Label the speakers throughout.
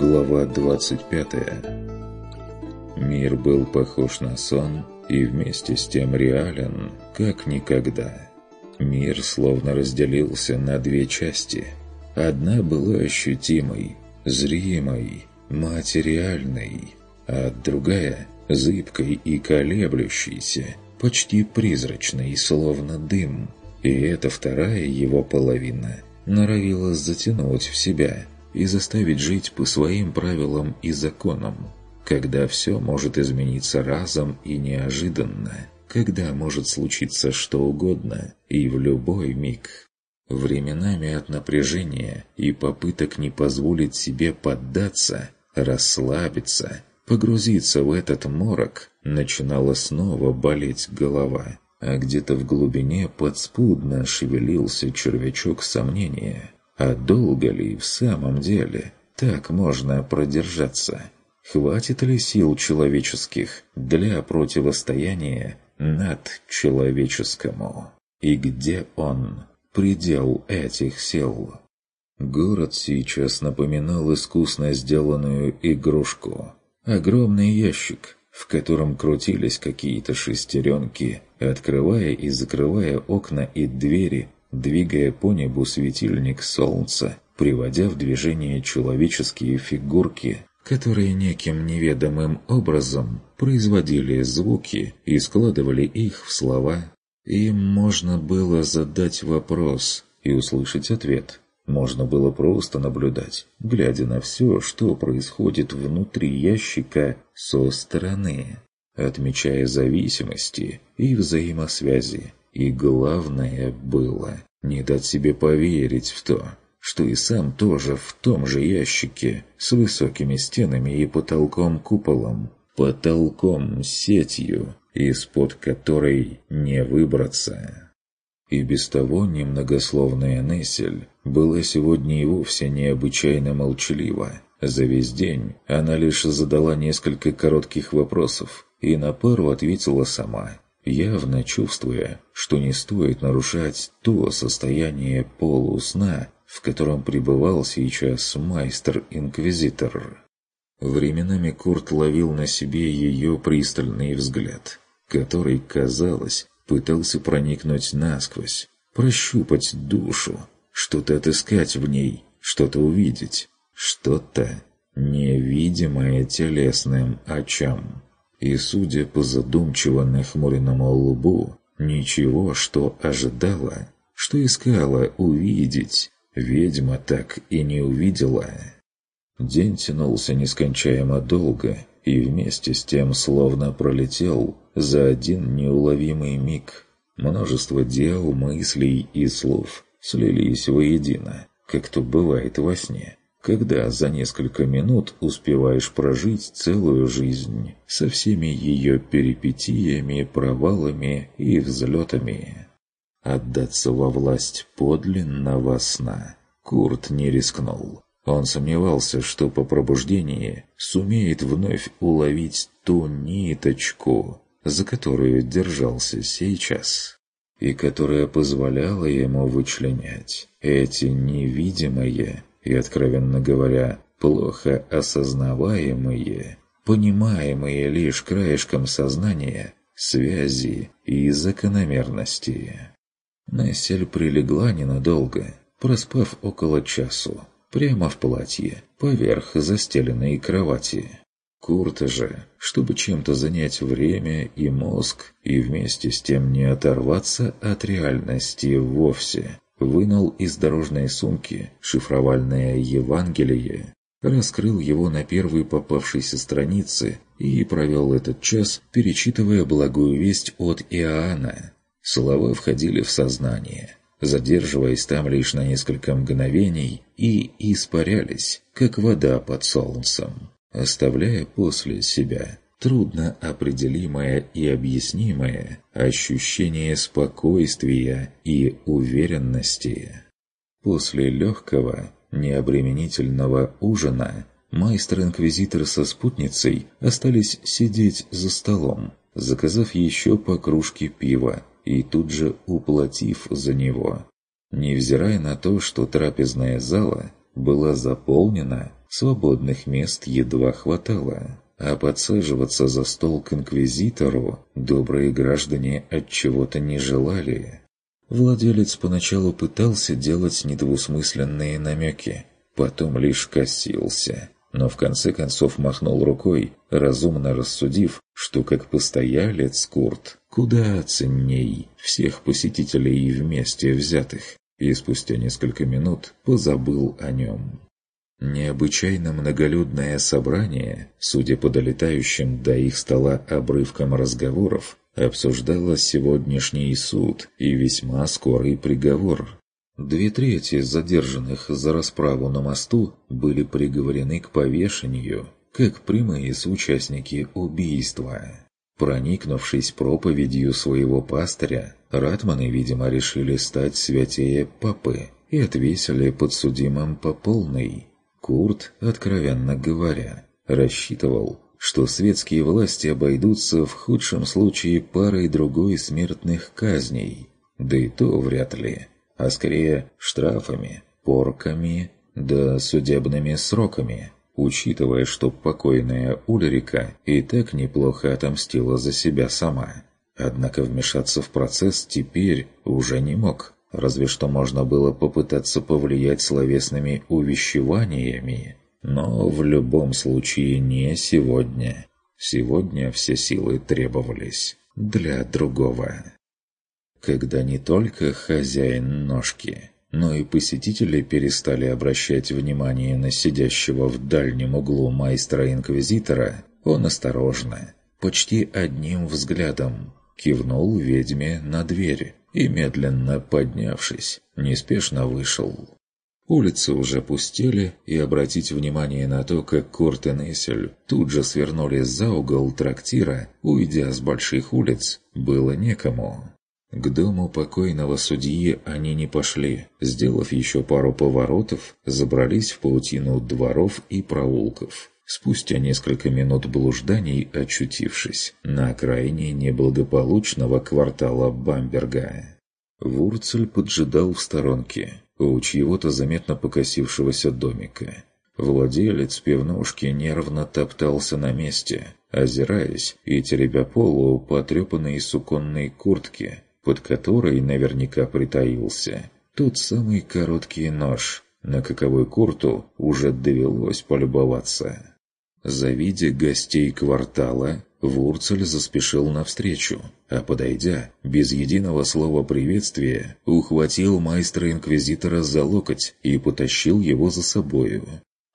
Speaker 1: Глава 25 Мир был похож на сон и вместе с тем реален, как никогда. Мир словно разделился на две части. Одна была ощутимой, зримой, материальной, а другая – зыбкой и колеблющейся, почти призрачной, словно дым. И эта вторая его половина норовила затянуть в себя и заставить жить по своим правилам и законам, когда все может измениться разом и неожиданно, когда может случиться что угодно и в любой миг. Временами от напряжения и попыток не позволить себе поддаться, расслабиться, погрузиться в этот морок, начинала снова болеть голова, а где-то в глубине подспудно шевелился червячок сомнения. А долго ли в самом деле так можно продержаться? Хватит ли сил человеческих для противостояния над человеческому? И где он? предел этих сил. Город сейчас напоминал искусно сделанную игрушку. Огромный ящик, в котором крутились какие-то шестеренки, открывая и закрывая окна и двери, двигая по небу светильник солнца, приводя в движение человеческие фигурки, которые неким неведомым образом производили звуки и складывали их в слова им можно было задать вопрос и услышать ответ. Можно было просто наблюдать, глядя на все, что происходит внутри ящика со стороны, отмечая зависимости и взаимосвязи. И главное было не дать себе поверить в то, что и сам тоже в том же ящике с высокими стенами и потолком-куполом, потолком-сетью, из-под которой не выбраться. И без того немногословная Нессель была сегодня и вовсе необычайно молчалива. За весь день она лишь задала несколько коротких вопросов и на пару ответила сама, явно чувствуя, что не стоит нарушать то состояние полусна, в котором пребывал сейчас майстер-инквизитор. Временами Курт ловил на себе ее пристальный взгляд – который, казалось, пытался проникнуть насквозь, прощупать душу, что-то отыскать в ней, что-то увидеть, что-то невидимое телесным очам. И, судя по задумчиво нахмуренному лбу, ничего, что ожидала, что искала увидеть, ведьма так и не увидела. День тянулся нескончаемо долго, и вместе с тем словно пролетел за один неуловимый миг. Множество дел, мыслей и слов слились воедино, как то бывает во сне, когда за несколько минут успеваешь прожить целую жизнь со всеми ее перипетиями, провалами и взлетами. Отдаться во власть подлинного сна Курт не рискнул. Он сомневался, что по пробуждении сумеет вновь уловить ту ниточку, за которую держался сейчас, и которая позволяла ему вычленять эти невидимые и, откровенно говоря, плохо осознаваемые, понимаемые лишь краешком сознания, связи и закономерности. Нессель прилегла ненадолго, проспав около часу, прямо в платье, поверх застеленной кровати. Курта же, чтобы чем-то занять время и мозг, и вместе с тем не оторваться от реальности вовсе, вынул из дорожной сумки шифровальное Евангелие, раскрыл его на первой попавшейся странице и провел этот час, перечитывая благую весть от Иоанна. Слова входили в сознание, задерживаясь там лишь на несколько мгновений и испарялись, как вода под солнцем оставляя после себя трудно определимое и объяснимое ощущение спокойствия и уверенности. После легкого, необременительного ужина майстер-инквизитор со спутницей остались сидеть за столом, заказав еще по кружке пива и тут же уплатив за него. Невзирая на то, что трапезная зала была заполнена, свободных мест едва хватало, а подсаживаться за стол к инквизитору добрые граждане от чего-то не желали. Владелец поначалу пытался делать недвусмысленные намеки, потом лишь косился, но в конце концов махнул рукой, разумно рассудив, что как постоялец Курт куда ценней всех посетителей вместе взятых, и спустя несколько минут позабыл о нем. Необычайно многолюдное собрание, судя по долетающим до их стола обрывкам разговоров, обсуждало сегодняшний суд и весьма скорый приговор. Две трети задержанных за расправу на мосту были приговорены к повешению, как прямые соучастники убийства. Проникнувшись проповедью своего пастыря, ратманы, видимо, решили стать святее папы и отвесили подсудимым по полной. Курт, откровенно говоря, рассчитывал, что светские власти обойдутся в худшем случае парой другой смертных казней, да и то вряд ли, а скорее штрафами, порками да судебными сроками, учитывая, что покойная Ульрика и так неплохо отомстила за себя сама. Однако вмешаться в процесс теперь уже не мог, разве что можно было попытаться повлиять словесными увещеваниями, но в любом случае не сегодня. Сегодня все силы требовались для другого. Когда не только хозяин ножки, но и посетители перестали обращать внимание на сидящего в дальнем углу майстра-инквизитора, он осторожно, почти одним взглядом, кивнул ведьме на дверь и, медленно поднявшись, неспешно вышел. Улицы уже пустели, и обратить внимание на то, как Курт и Нессель тут же свернули за угол трактира, уйдя с больших улиц, было некому. К дому покойного судьи они не пошли. Сделав еще пару поворотов, забрались в паутину дворов и проулков спустя несколько минут блужданий очутившись на окраине неблагополучного квартала Бамберга. Вурцель поджидал в сторонке, у чьего-то заметно покосившегося домика. Владелец пивнушки нервно топтался на месте, озираясь и теребя полу потрепанной суконной куртки, под которой наверняка притаился тот самый короткий нож, на каковой курту уже довелось полюбоваться. Завидя гостей квартала, Вурцель заспешил навстречу, а подойдя, без единого слова приветствия, ухватил майстра-инквизитора за локоть и потащил его за собою.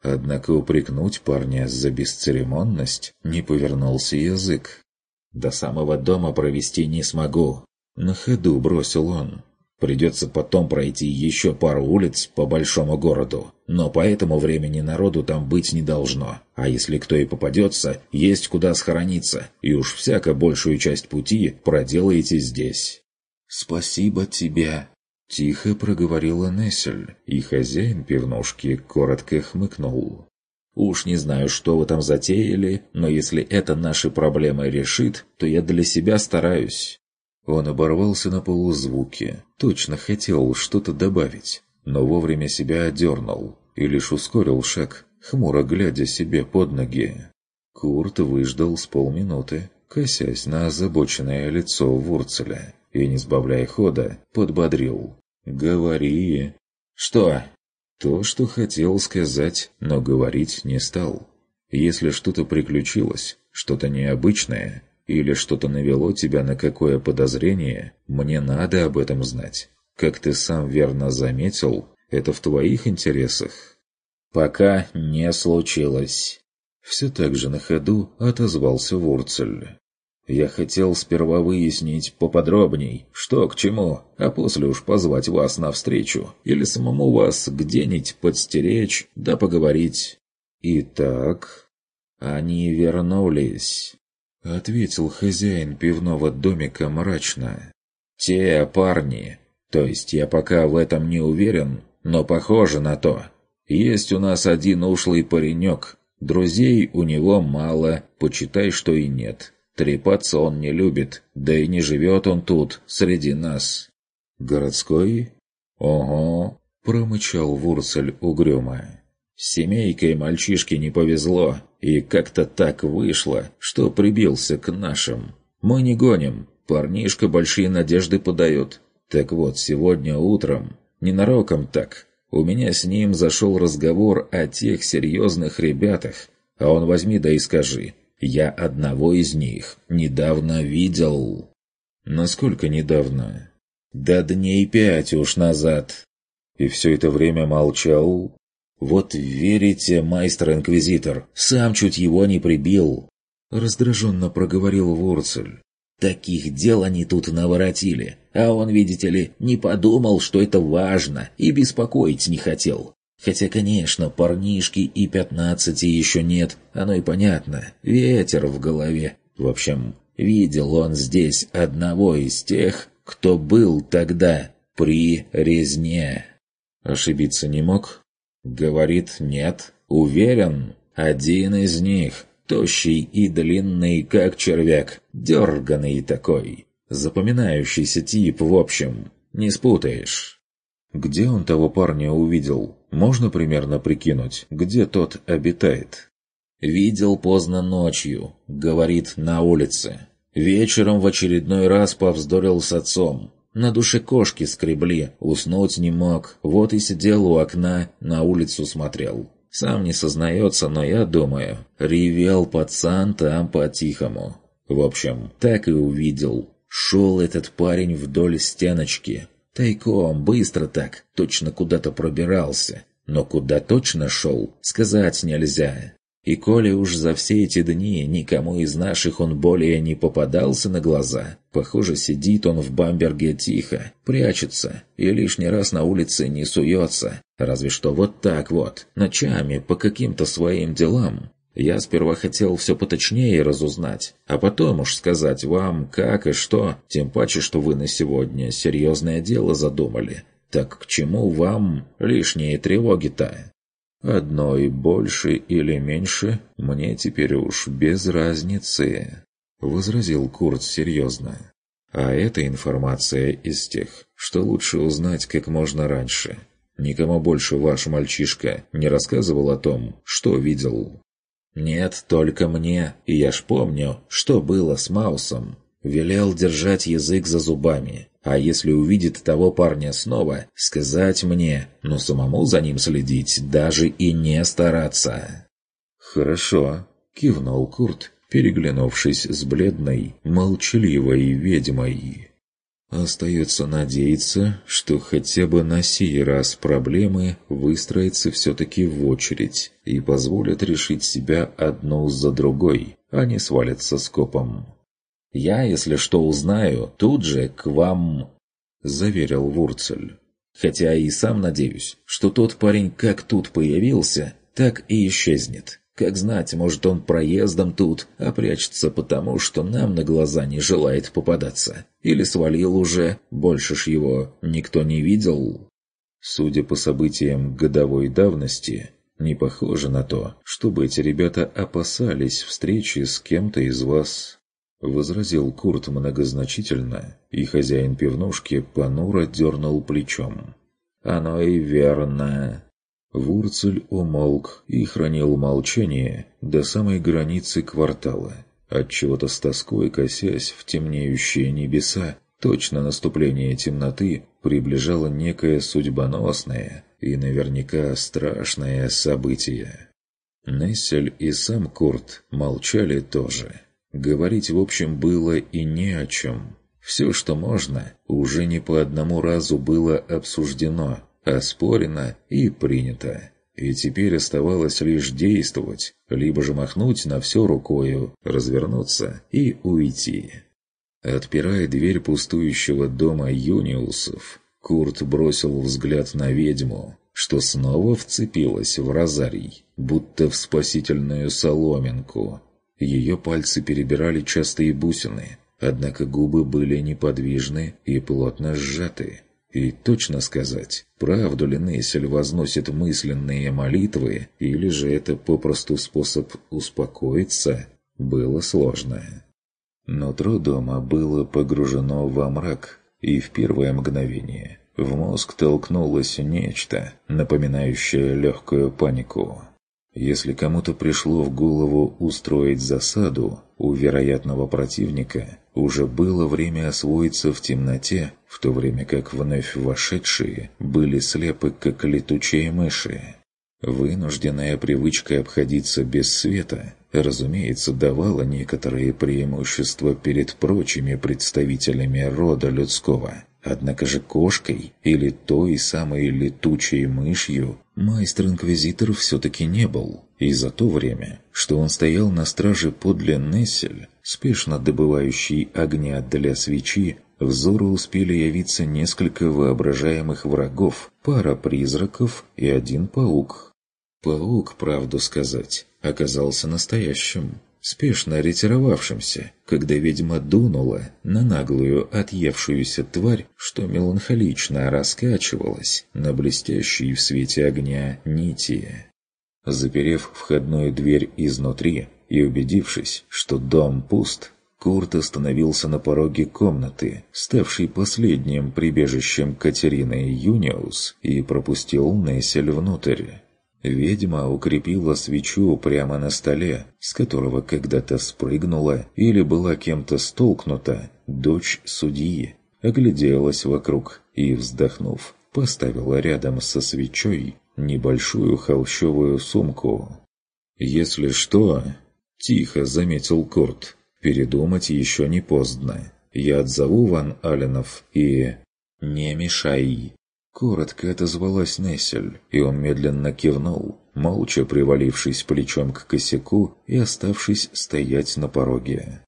Speaker 1: Однако упрекнуть парня за бесцеремонность не повернулся язык. «До самого дома провести не смогу», — на ходу бросил он. Придется потом пройти еще пару улиц по большому городу, но по этому времени народу там быть не должно. А если кто и попадется, есть куда схорониться, и уж всяко большую часть пути проделаете здесь. «Спасибо тебе!» – тихо проговорила Нессель, и хозяин пивнушки коротко хмыкнул. «Уж не знаю, что вы там затеяли, но если это наши проблемы решит, то я для себя стараюсь». Он оборвался на полузвуке, точно хотел что-то добавить, но вовремя себя одернул и лишь ускорил шаг, хмуро глядя себе под ноги. Курт выждал с полминуты, косясь на озабоченное лицо Вурцеля, и, не сбавляя хода, подбодрил. «Говори!» «Что?» То, что хотел сказать, но говорить не стал. Если что-то приключилось, что-то необычное, или что-то навело тебя на какое подозрение, мне надо об этом знать. Как ты сам верно заметил, это в твоих интересах. Пока не случилось. Все так же на ходу отозвался Вурцель. Я хотел сперва выяснить поподробней, что к чему, а после уж позвать вас навстречу или самому вас где-нибудь подстеречь да поговорить. Итак, они вернулись. — ответил хозяин пивного домика мрачно. «Те парни. То есть я пока в этом не уверен, но похоже на то. Есть у нас один ушлый паренек. Друзей у него мало, почитай, что и нет. Трепаться он не любит, да и не живет он тут, среди нас». «Городской?» «Ого!» — промычал Вурцель угрюмо. «С семейкой мальчишке не повезло, и как-то так вышло, что прибился к нашим. Мы не гоним, парнишка большие надежды подает. Так вот, сегодня утром, ненароком так, у меня с ним зашел разговор о тех серьезных ребятах, а он возьми да и скажи, я одного из них недавно видел. Насколько недавно? Да дней пять уж назад. И все это время молчал? Вот верите, майстер-инквизитор, сам чуть его не прибил. Раздраженно проговорил Вурцель. Таких дел они тут наворотили, а он, видите ли, не подумал, что это важно, и беспокоить не хотел. Хотя, конечно, парнишки и пятнадцати еще нет, оно и понятно, ветер в голове. В общем, видел он здесь одного из тех, кто был тогда при резне. Ошибиться не мог? Говорит, нет. Уверен, один из них, тощий и длинный, как червяк, дерганый такой. Запоминающийся тип, в общем, не спутаешь. Где он того парня увидел? Можно примерно прикинуть, где тот обитает? Видел поздно ночью, говорит, на улице. Вечером в очередной раз повздорил с отцом. На душе кошки скребли, уснуть не мог, вот и сидел у окна, на улицу смотрел. Сам не сознается, но я думаю, ревел пацан там по-тихому. В общем, так и увидел. Шел этот парень вдоль стеночки. Тайком, быстро так, точно куда-то пробирался. Но куда точно шел, сказать нельзя. И коли уж за все эти дни никому из наших он более не попадался на глаза, похоже, сидит он в Бамберге тихо, прячется и лишний раз на улице не суется, разве что вот так вот, ночами по каким-то своим делам. Я сперва хотел все поточнее разузнать, а потом уж сказать вам, как и что, тем паче, что вы на сегодня серьезное дело задумали. Так к чему вам лишние тревоги-то? Одной больше или меньше мне теперь уж без разницы, возразил Курт серьезно. А эта информация из тех, что лучше узнать как можно раньше. Никому больше ваш мальчишка не рассказывал о том, что видел. Нет, только мне, и я ж помню, что было с Маусом. Велел держать язык за зубами, а если увидит того парня снова, сказать мне, но самому за ним следить даже и не стараться. «Хорошо», — кивнул Курт, переглянувшись с бледной, молчаливой ведьмой. Остается надеяться, что хотя бы на сей раз проблемы выстроятся все-таки в очередь и позволят решить себя одну за другой, а не свалятся скопом. «Я, если что узнаю, тут же к вам...» — заверил Вурцель. «Хотя и сам надеюсь, что тот парень как тут появился, так и исчезнет. Как знать, может он проездом тут, а прячется потому, что нам на глаза не желает попадаться. Или свалил уже, больше ж его никто не видел». Судя по событиям годовой давности, не похоже на то, чтобы эти ребята опасались встречи с кем-то из вас. — возразил Курт многозначительно, и хозяин пивнушки понуро дернул плечом. «Оно и верно». Вурцель умолк и хранил молчание до самой границы квартала, отчего-то с тоской косясь в темнеющие небеса, точно наступление темноты приближало некое судьбоносное и наверняка страшное событие. Нессель и сам Курт молчали тоже. Говорить, в общем, было и не о чем. Все, что можно, уже не по одному разу было обсуждено, оспорено и принято. И теперь оставалось лишь действовать, либо же махнуть на все рукою, развернуться и уйти. Отпирая дверь пустующего дома Юниусов, Курт бросил взгляд на ведьму, что снова вцепилась в розарий, будто в спасительную соломинку, ее пальцы перебирали частые бусины, однако губы были неподвижны и плотно сжаты. И точно сказать, правду ли Нессель возносит мысленные молитвы, или же это попросту способ успокоиться, было сложно. Нутро дома было погружено во мрак, и в первое мгновение в мозг толкнулось нечто, напоминающее легкую панику. Если кому-то пришло в голову устроить засаду, у вероятного противника уже было время освоиться в темноте, в то время как вновь вошедшие были слепы, как летучие мыши. Вынужденная привычка обходиться без света, разумеется, давала некоторые преимущества перед прочими представителями рода людского. Однако же кошкой или той самой летучей мышью майстер-инквизитор все-таки не был. И за то время, что он стоял на страже подле Нессель, спешно добывающий огня для свечи, взору успели явиться несколько воображаемых врагов, пара призраков и один паук, Паук, правду сказать, оказался настоящим, спешно ретировавшимся, когда ведьма дунула на наглую отъевшуюся тварь, что меланхолично раскачивалась на блестящей в свете огня нити. Заперев входную дверь изнутри и убедившись, что дом пуст, Курт остановился на пороге комнаты, ставшей последним прибежищем Катерины Юниус, и пропустил Нессель внутрь. Ведьма укрепила свечу прямо на столе, с которого когда-то спрыгнула или была кем-то столкнута дочь судьи. Огляделась вокруг и, вздохнув, поставила рядом со свечой небольшую холщовую сумку. «Если что...» — тихо заметил Курт. «Передумать еще не поздно. Я отзову Ван Аленов и...» «Не мешай!» Коротко отозвалась Нессель, и он медленно кивнул, молча привалившись плечом к косяку и оставшись стоять на пороге.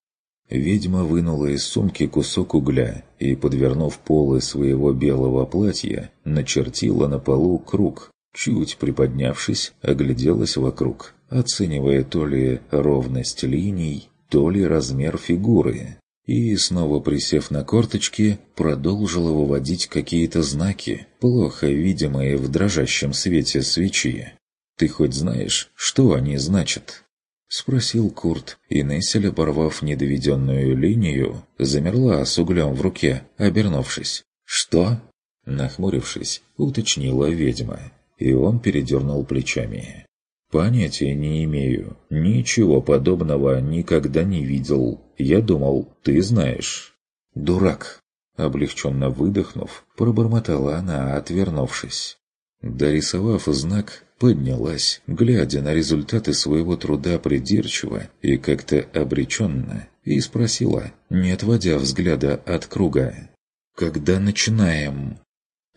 Speaker 1: Ведьма вынула из сумки кусок угля и, подвернув полы своего белого платья, начертила на полу круг. Чуть приподнявшись, огляделась вокруг, оценивая то ли ровность линий, то ли размер фигуры и, снова присев на корточки, продолжила выводить какие-то знаки, плохо видимые в дрожащем свете свечи. «Ты хоть знаешь, что они значат?» — спросил Курт, и Нессель, оборвав недоведенную линию, замерла с углем в руке, обернувшись. «Что?» — нахмурившись, уточнила ведьма, и он передернул плечами. «Понятия не имею. Ничего подобного никогда не видел. Я думал, ты знаешь». «Дурак!» Облегченно выдохнув, пробормотала она, отвернувшись. Дорисовав знак, поднялась, глядя на результаты своего труда придирчиво и как-то обреченно, и спросила, не отводя взгляда от круга. «Когда начинаем?»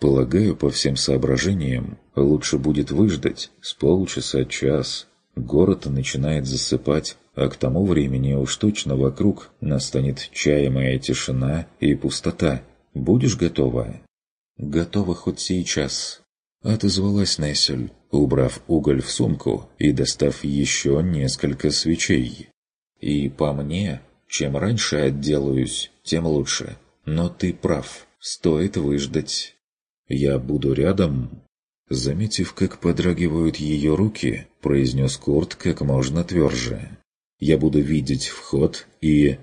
Speaker 1: Полагаю, по всем соображениям, лучше будет выждать с полчаса-час. Город начинает засыпать, а к тому времени уж точно вокруг настанет чаемая тишина и пустота. Будешь готова? Готова хоть сейчас. Отозвалась Нессель, убрав уголь в сумку и достав еще несколько свечей. И по мне, чем раньше отделаюсь, тем лучше. Но ты прав, стоит выждать. «Я буду рядом?» Заметив, как подрагивают ее руки, произнес Курт как можно тверже. «Я буду видеть вход и...»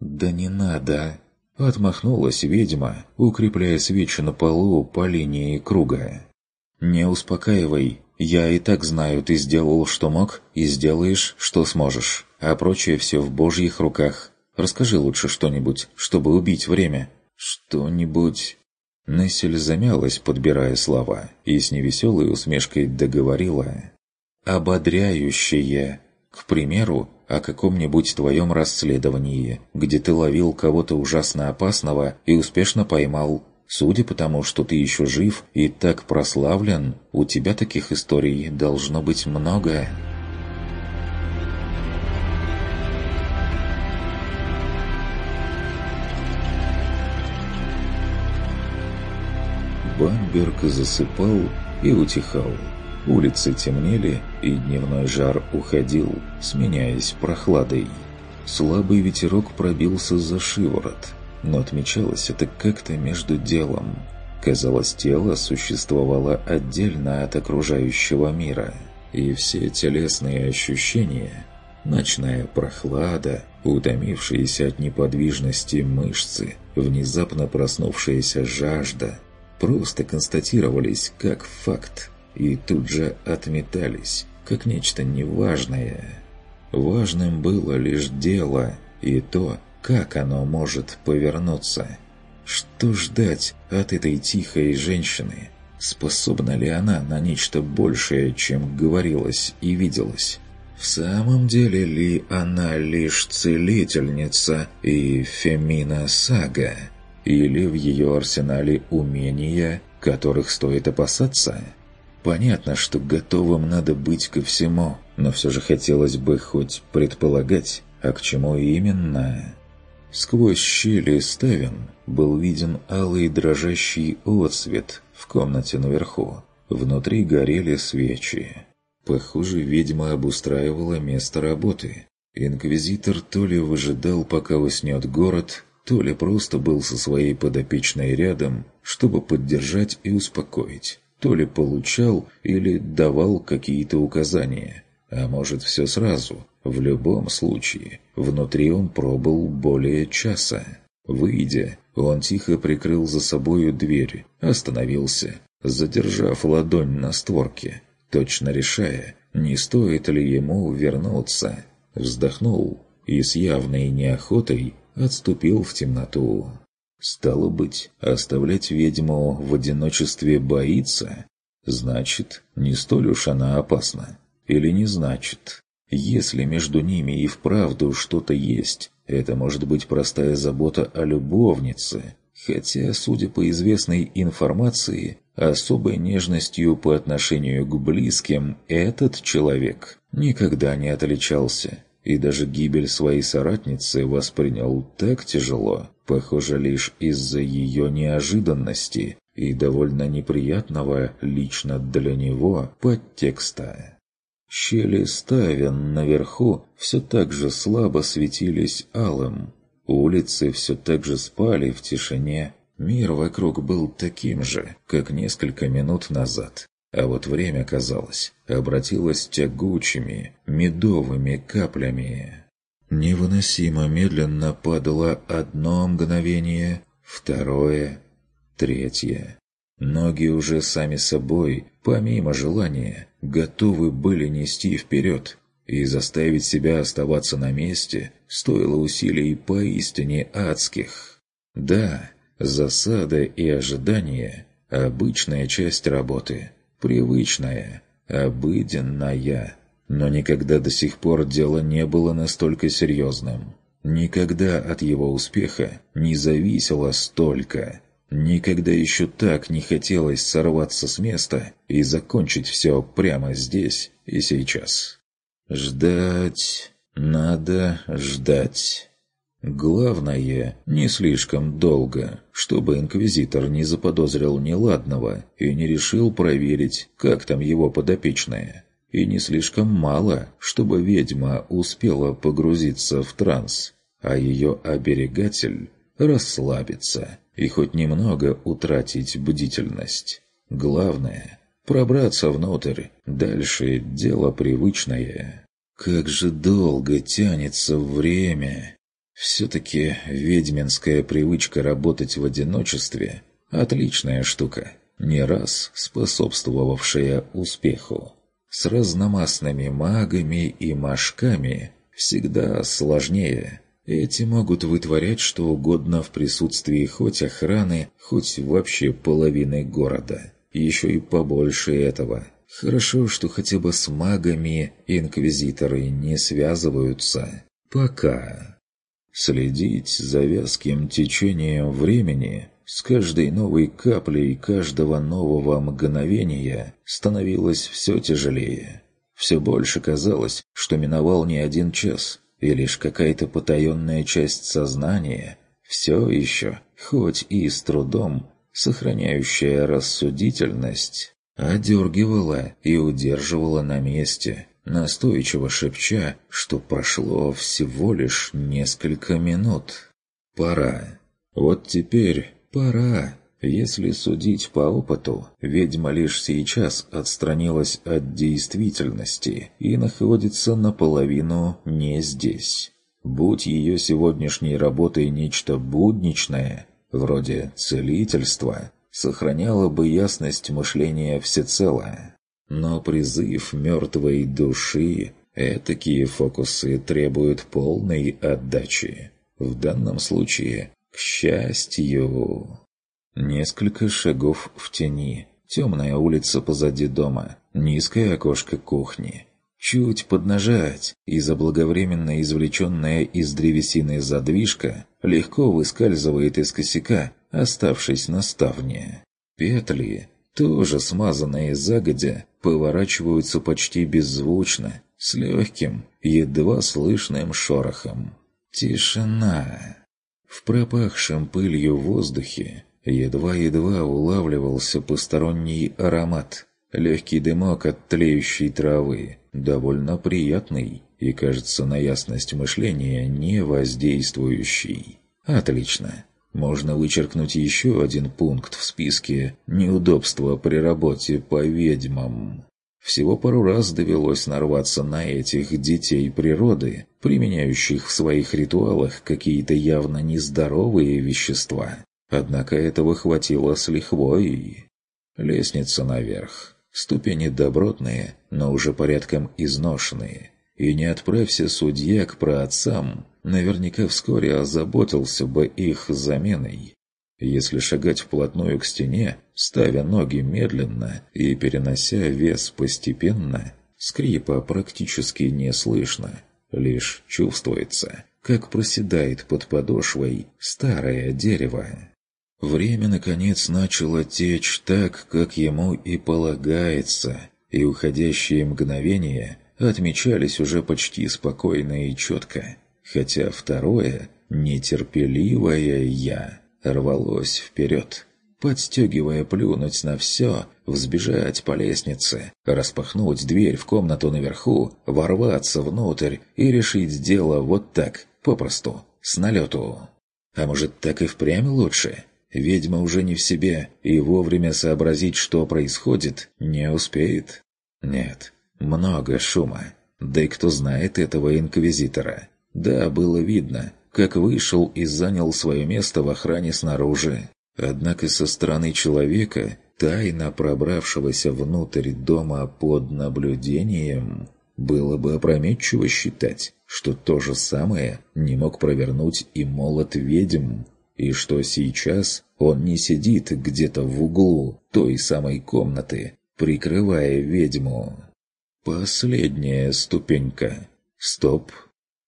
Speaker 1: «Да не надо!» Отмахнулась ведьма, укрепляя свечи на полу по линии круга. «Не успокаивай. Я и так знаю, ты сделал, что мог, и сделаешь, что сможешь. А прочее все в божьих руках. Расскажи лучше что-нибудь, чтобы убить время». «Что-нибудь...» Нессель замялась, подбирая слова, и с невеселой усмешкой договорила. «Ободряющее. К примеру, о каком-нибудь твоем расследовании, где ты ловил кого-то ужасно опасного и успешно поймал. Судя по тому, что ты еще жив и так прославлен, у тебя таких историй должно быть много». Бамберг засыпал и утихал. Улицы темнели, и дневной жар уходил, сменяясь прохладой. Слабый ветерок пробился за шиворот, но отмечалось это как-то между делом. Казалось, тело существовало отдельно от окружающего мира, и все телесные ощущения – ночная прохлада, Утомившиеся от неподвижности мышцы, внезапно проснувшаяся жажда, просто констатировались как факт и тут же отметались, как нечто неважное. Важным было лишь дело и то, как оно может повернуться. Что ждать от этой тихой женщины? Способна ли она на нечто большее, чем говорилось и виделось? В самом деле ли она лишь целительница и Фемина Сага? Или в ее арсенале умения, которых стоит опасаться? Понятно, что готовым надо быть ко всему, но все же хотелось бы хоть предполагать, а к чему именно. Сквозь щели ставен был виден алый дрожащий отсвет в комнате наверху. Внутри горели свечи. Похоже, ведьма обустраивала место работы. Инквизитор то ли выжидал, пока уснет город, то ли просто был со своей подопечной рядом, чтобы поддержать и успокоить то ли получал или давал какие-то указания, а может все сразу. В любом случае, внутри он пробыл более часа. Выйдя, он тихо прикрыл за собою дверь, остановился, задержав ладонь на створке, точно решая, не стоит ли ему вернуться. Вздохнул и с явной неохотой отступил в темноту. Стало быть, оставлять ведьму в одиночестве боится? Значит, не столь уж она опасна. Или не значит? Если между ними и вправду что-то есть, это может быть простая забота о любовнице, хотя, судя по известной информации, особой нежностью по отношению к близким этот человек никогда не отличался и даже гибель своей соратницы воспринял так тяжело, похоже, лишь из-за ее неожиданности и довольно неприятного лично для него подтекста. Щели ставен наверху все так же слабо светились алым, улицы все так же спали в тишине, мир вокруг был таким же, как несколько минут назад, а вот время, казалось, обратилось тягучими, медовыми каплями. Невыносимо медленно падало одно мгновение, второе, третье. Ноги уже сами собой, помимо желания, готовы были нести вперед, и заставить себя оставаться на месте стоило усилий поистине адских. Да, засада и ожидание – обычная часть работы – привычная, обыденная. Но никогда до сих пор дело не было настолько серьезным. Никогда от его успеха не зависело столько. Никогда еще так не хотелось сорваться с места и закончить все прямо здесь и сейчас. Ждать... Надо ждать. Главное, не слишком долго, чтобы инквизитор не заподозрил неладного и не решил проверить, как там его подопечная. И не слишком мало, чтобы ведьма успела погрузиться в транс, а ее оберегатель расслабиться и хоть немного утратить бдительность. Главное – пробраться внутрь, дальше дело привычное. Как же долго тянется время! Все-таки ведьминская привычка работать в одиночестве – отличная штука, не раз способствовавшая успеху. С разномастными магами и мажками всегда сложнее. Эти могут вытворять что угодно в присутствии хоть охраны, хоть вообще половины города. Еще и побольше этого. Хорошо, что хотя бы с магами инквизиторы не связываются. Пока. Следить за вязким течением времени с каждой новой каплей каждого нового мгновения становилось все тяжелее. Все больше казалось, что миновал не один час, и лишь какая-то потаенная часть сознания все еще, хоть и с трудом, сохраняющая рассудительность, одергивала и удерживала на месте – настойчиво шепча, что прошло всего лишь несколько минут. «Пора. Вот теперь пора». Если судить по опыту, ведьма лишь сейчас отстранилась от действительности и находится наполовину не здесь. Будь ее сегодняшней работой нечто будничное, вроде целительства, сохраняло бы ясность мышления всецело. Но призыв мертвой души, этакие фокусы требуют полной отдачи. В данном случае, к счастью... Несколько шагов в тени, темная улица позади дома, низкое окошко кухни. Чуть поднажать, и заблаговременно извлеченная из древесины задвижка легко выскальзывает из косяка, оставшись на ставне. Петли, тоже смазанные загодя, поворачиваются почти беззвучно, с легким, едва слышным шорохом. Тишина. В пропахшем пылью воздухе едва-едва улавливался посторонний аромат, легкий дымок от тлеющей травы, довольно приятный и, кажется, на ясность мышления не воздействующий. Отлично. Можно вычеркнуть еще один пункт в списке «Неудобства при работе по ведьмам». Всего пару раз довелось нарваться на этих детей природы, применяющих в своих ритуалах какие-то явно нездоровые вещества. Однако этого хватило с лихвой. Лестница наверх. Ступени добротные, но уже порядком изношенные. И не отправься судья к праотцам, наверняка вскоре озаботился бы их заменой. Если шагать вплотную к стене, ставя ноги медленно и перенося вес постепенно, скрипа практически не слышно, лишь чувствуется, как проседает под подошвой старое дерево. Время, наконец, начало течь так, как ему и полагается, и уходящие мгновения отмечались уже почти спокойно и четко, хотя второе, нетерпеливое «я» рвалось вперед, подстегивая плюнуть на все, взбежать по лестнице, распахнуть дверь в комнату наверху, ворваться внутрь и решить дело вот так, попросту, с налету. А может, так и впрямь лучше? Ведьма уже не в себе, и вовремя сообразить, что происходит, не успеет. Нет, много шума. Да и кто знает этого инквизитора? Да, было видно, как вышел и занял свое место в охране снаружи. Однако со стороны человека, тайно пробравшегося внутрь дома под наблюдением, было бы опрометчиво считать, что то же самое не мог провернуть и молот ведьм, и что сейчас он не сидит где-то в углу той самой комнаты, прикрывая ведьму. Последняя ступенька. Стоп.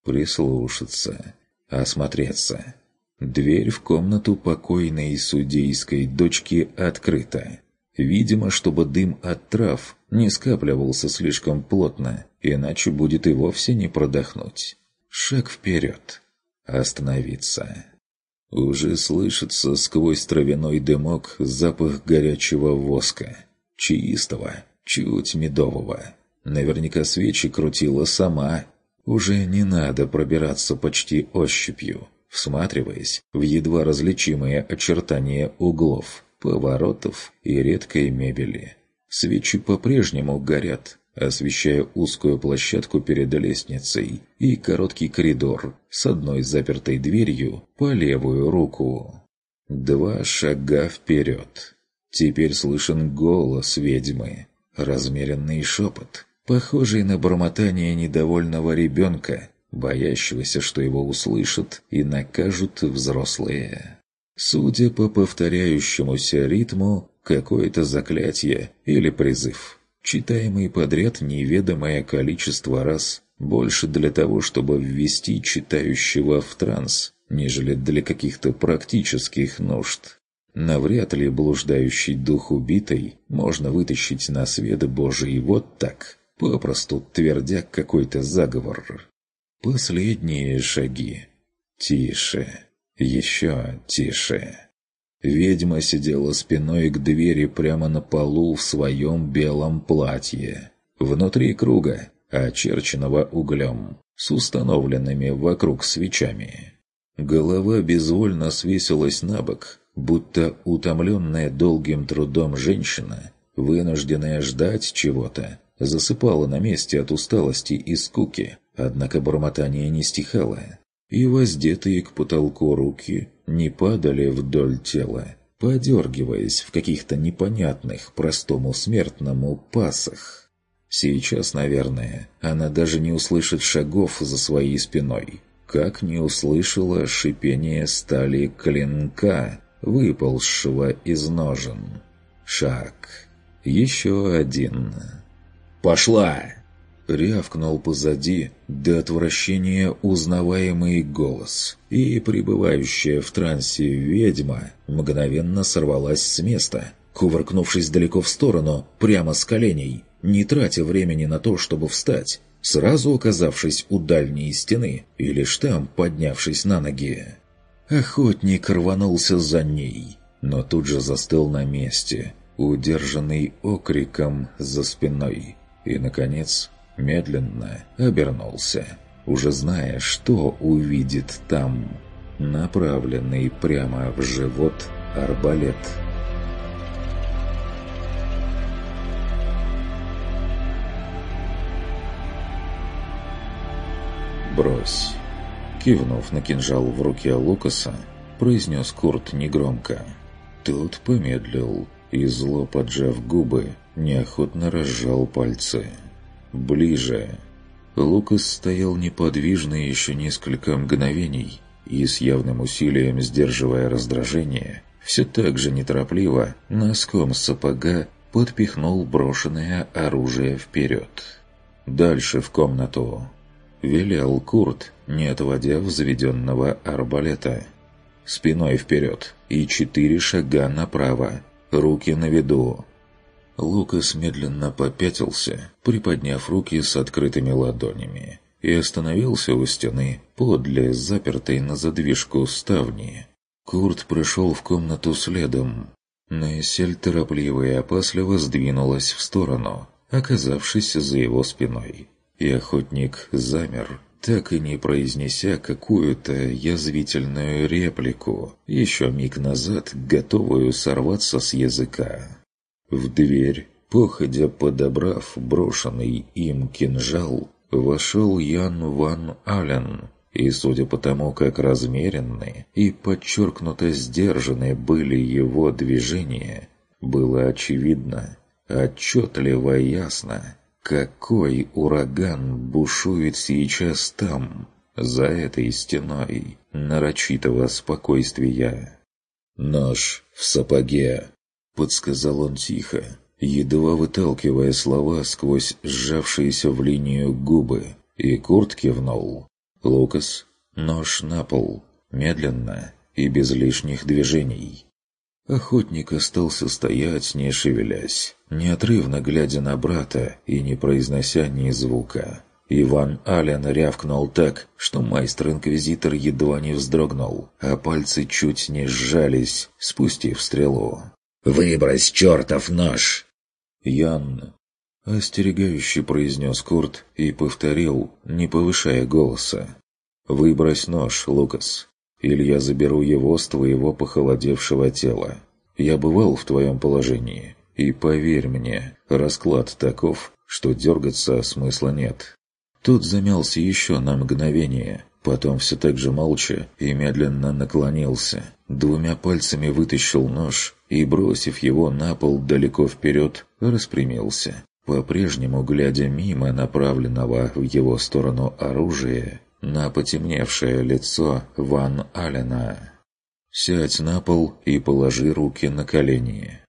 Speaker 1: Прислушаться. Осмотреться. Дверь в комнату покойной судейской дочки открыта. Видимо, чтобы дым от трав не скапливался слишком плотно, иначе будет и вовсе не продохнуть. Шаг вперед. Остановиться. Уже слышится сквозь травяной дымок запах горячего воска. Чистого, чуть медового. Наверняка свечи крутила сама. Уже не надо пробираться почти ощупью, всматриваясь в едва различимые очертания углов, поворотов и редкой мебели. Свечи по-прежнему горят, освещая узкую площадку перед лестницей и короткий коридор с одной запертой дверью по левую руку. Два шага вперед. Теперь слышен голос ведьмы, размеренный шепот, похожий на бормотание недовольного ребенка, боящегося, что его услышат и накажут взрослые. Судя по повторяющемуся ритму, какое-то заклятие или призыв – читаемый подряд неведомое количество раз, больше для того, чтобы ввести читающего в транс, нежели для каких-то практических нужд. Навряд ли блуждающий дух убитой можно вытащить на свет Божий вот так, попросту твердя какой-то заговор. Последние шаги. Тише. Еще тише. Ведьма сидела спиной к двери прямо на полу в своем белом платье. Внутри круга, очерченного углем, с установленными вокруг свечами. Голова безвольно свесилась на бок, будто утомленная долгим трудом женщина, вынужденная ждать чего-то, засыпала на месте от усталости и скуки, однако бормотание не стихало. и воздетые к потолку руки не падали вдоль тела, подергиваясь в каких-то непонятных простому смертному пасах. Сейчас, наверное, она даже не услышит шагов за своей спиной, как не услышала шипение стали клинка, выползшего из ножен. Шаг. Еще один. «Пошла!» Рявкнул позади до отвращения узнаваемый голос, и пребывающая в трансе ведьма мгновенно сорвалась с места, кувыркнувшись далеко в сторону, прямо с коленей, не тратя времени на то, чтобы встать, сразу оказавшись у дальней стены и лишь там поднявшись на ноги. Охотник рванулся за ней, но тут же застыл на месте, удержанный окриком за спиной, и, наконец, медленно обернулся, уже зная, что увидит там, направленный прямо в живот арбалет. «Брось!» Кивнув на кинжал в руке Лукаса, произнес Курт негромко. Тот помедлил и, зло поджав губы, неохотно разжал пальцы. Ближе. Лукас стоял неподвижно еще несколько мгновений и с явным усилием, сдерживая раздражение, все так же неторопливо, носком сапога подпихнул брошенное оружие вперед. Дальше в комнату. Велел Курт, не отводя взведенного арбалета. Спиной вперед и четыре шага направо, руки на виду. Лукас медленно попятился, приподняв руки с открытыми ладонями, и остановился у стены подле запертой на задвижку ставни. Курт прошел в комнату следом. Нессель торопливо и опасливо сдвинулась в сторону, оказавшись за его спиной. И охотник замер, так и не произнеся какую-то язвительную реплику, еще миг назад готовую сорваться с языка. В дверь, походя подобрав брошенный им кинжал, вошел Ян Ван Ален, и, судя по тому, как размеренны и подчеркнуто сдержаны были его движения, было очевидно, отчетливо ясно, какой ураган бушует сейчас там, за этой стеной нарочитого спокойствия. «Нож в сапоге!» — подсказал он тихо, едва выталкивая слова сквозь сжавшиеся в линию губы, и Курт кивнул. «Лукас, нож на пол, медленно и без лишних движений». Охотник остался стоять, не шевелясь, неотрывно глядя на брата и не произнося ни звука. Иван Ален рявкнул так, что майстер-инквизитор едва не вздрогнул, а пальцы чуть не сжались, спустив стрелу. «Выбрось чертов нож!» «Ян!» — остерегающе произнес Курт и повторил, не повышая голоса. «Выбрось нож, Лукас, или я заберу его с твоего похолодевшего тела. Я бывал в твоем положении, и поверь мне, расклад таков, что дергаться смысла нет». Тот замялся еще на мгновение, Потом все так же молча и медленно наклонился. Двумя пальцами вытащил нож и, бросив его на пол далеко вперед, распрямился. По-прежнему, глядя мимо направленного в его сторону оружия, на потемневшее лицо Ван Алена. «Сядь на пол и положи руки на колени».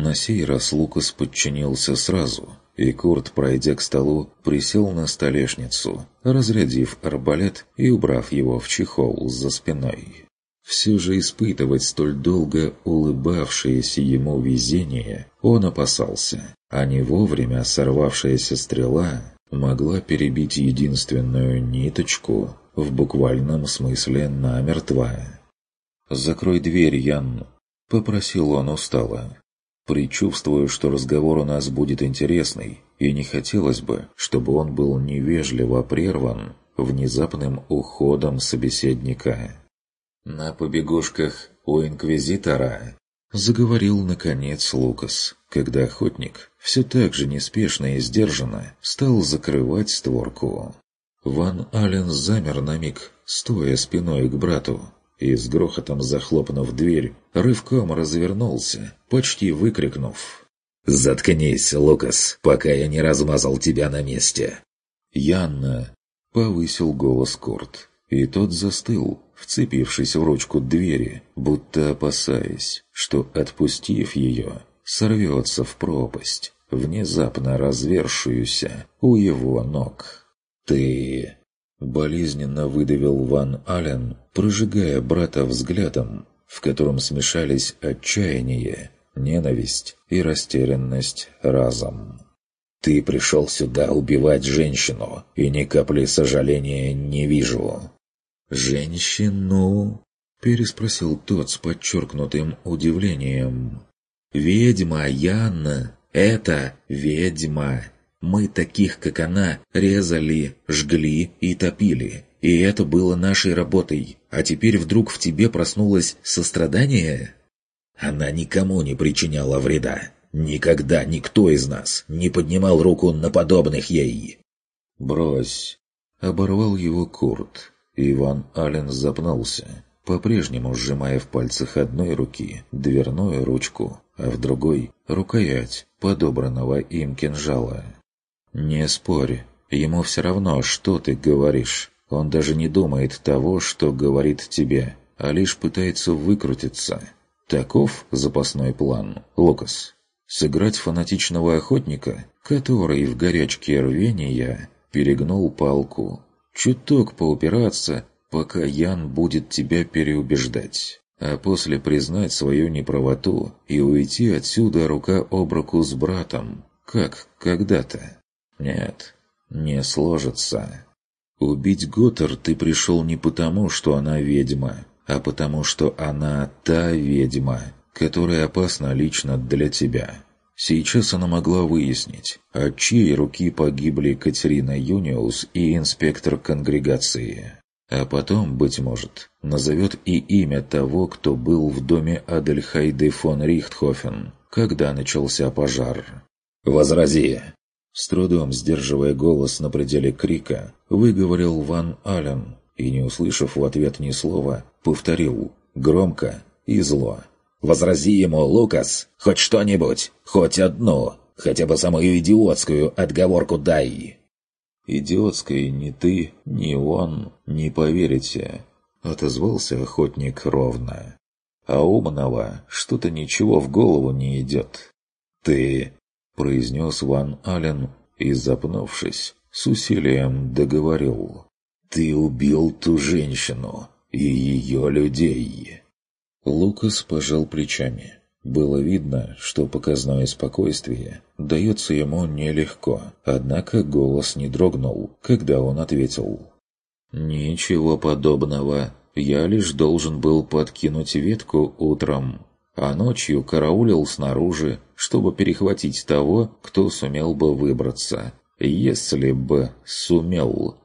Speaker 1: На сей раз Лукас подчинился сразу, и Курт, пройдя к столу, присел на столешницу, разрядив арбалет и убрав его в чехол за спиной. Все же испытывать столь долго улыбавшееся ему везение он опасался, а не вовремя сорвавшаяся стрела могла перебить единственную ниточку в буквальном смысле намертво. «Закрой дверь, Ян», — попросил он устало. Предчувствую, что разговор у нас будет интересный, и не хотелось бы, чтобы он был невежливо прерван внезапным уходом собеседника. «На побегушках у Инквизитора», — заговорил наконец Лукас, когда охотник все так же неспешно и сдержанно стал закрывать створку. Ван Ален замер на миг, стоя спиной к брату, и с грохотом захлопнув дверь, рывком развернулся, почти выкрикнув. «Заткнись, Лукас, пока я не размазал тебя на месте!» «Янна!» — повысил голос Корт, и тот застыл, вцепившись в ручку двери, будто опасаясь, что, отпустив ее, сорвется в пропасть, внезапно развершуюся у его ног. «Ты...» — болезненно выдавил Ван Ален, прожигая брата взглядом, в котором смешались отчаяние, ненависть и растерянность разом. «Ты пришел сюда убивать женщину, и ни капли сожаления не вижу». «Женщину?» – переспросил тот с подчеркнутым удивлением. «Ведьма, Янна, это ведьма. Мы таких, как она, резали, жгли и топили. И это было нашей работой. А теперь вдруг в тебе проснулось сострадание? Она никому не причиняла вреда. Никогда никто из нас не поднимал руку на подобных ей. «Брось!» — оборвал его Курт. Иван Аллен запнулся, по-прежнему сжимая в пальцах одной руки дверную ручку, а в другой — рукоять подобранного им кинжала. «Не спорь, ему все равно, что ты говоришь. Он даже не думает того, что говорит тебе, а лишь пытается выкрутиться. Таков запасной план, Лукас. Сыграть фанатичного охотника, который в горячке рвения перегнул палку. Чуток поупираться, пока Ян будет тебя переубеждать. А после признать свою неправоту и уйти отсюда рука об руку с братом, как когда-то. Нет, не сложится. Убить Готтер ты пришел не потому, что она ведьма, а потому, что она та ведьма, которая опасна лично для тебя. Сейчас она могла выяснить, от чьей руки погибли Катерина Юниус и инспектор конгрегации. А потом, быть может, назовет и имя того, кто был в доме Адельхайды фон Рихтхофен, когда начался пожар. «Возрази!» С трудом сдерживая голос на пределе крика, выговорил Ван Ален и, не услышав в ответ ни слова, повторил громко и зло. «Возрази ему, Лукас, хоть что-нибудь, хоть одну, хотя бы самую идиотскую отговорку дай!» «Идиотской ни ты, ни он не поверите», — отозвался охотник ровно. «А умного что-то ничего в голову не идет. Ты произнес Ван Ален и, запнувшись, с усилием договорил. «Ты убил ту женщину и ее людей!» Лукас пожал плечами. Было видно, что показное спокойствие дается ему нелегко, однако голос не дрогнул, когда он ответил. «Ничего подобного. Я лишь должен был подкинуть ветку утром, а ночью караулил снаружи, чтобы перехватить того, кто сумел бы выбраться. Если бы сумел.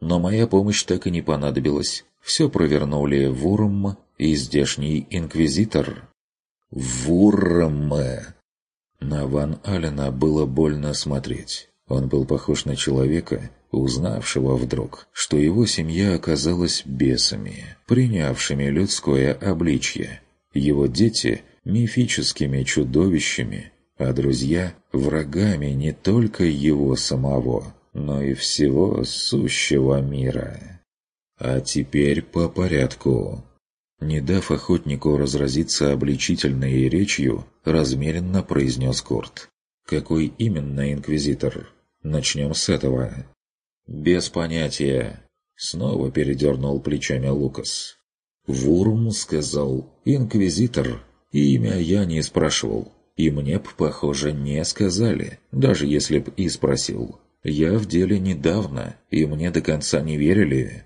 Speaker 1: Но моя помощь так и не понадобилась. Все провернули Вурм и здешний инквизитор. Вурм! На Ван Алена было больно смотреть. Он был похож на человека, узнавшего вдруг, что его семья оказалась бесами, принявшими людское обличье. Его дети – мифическими чудовищами, а друзья – врагами не только его самого, но и всего сущего мира. А теперь по порядку. Не дав охотнику разразиться обличительной речью, размеренно произнес Корт. «Какой именно инквизитор? Начнем с этого». «Без понятия», — снова передернул плечами Лукас. Вурм сказал «Инквизитор». Имя я не спрашивал. И мне б, похоже, не сказали, даже если б и спросил. Я в деле недавно, и мне до конца не верили.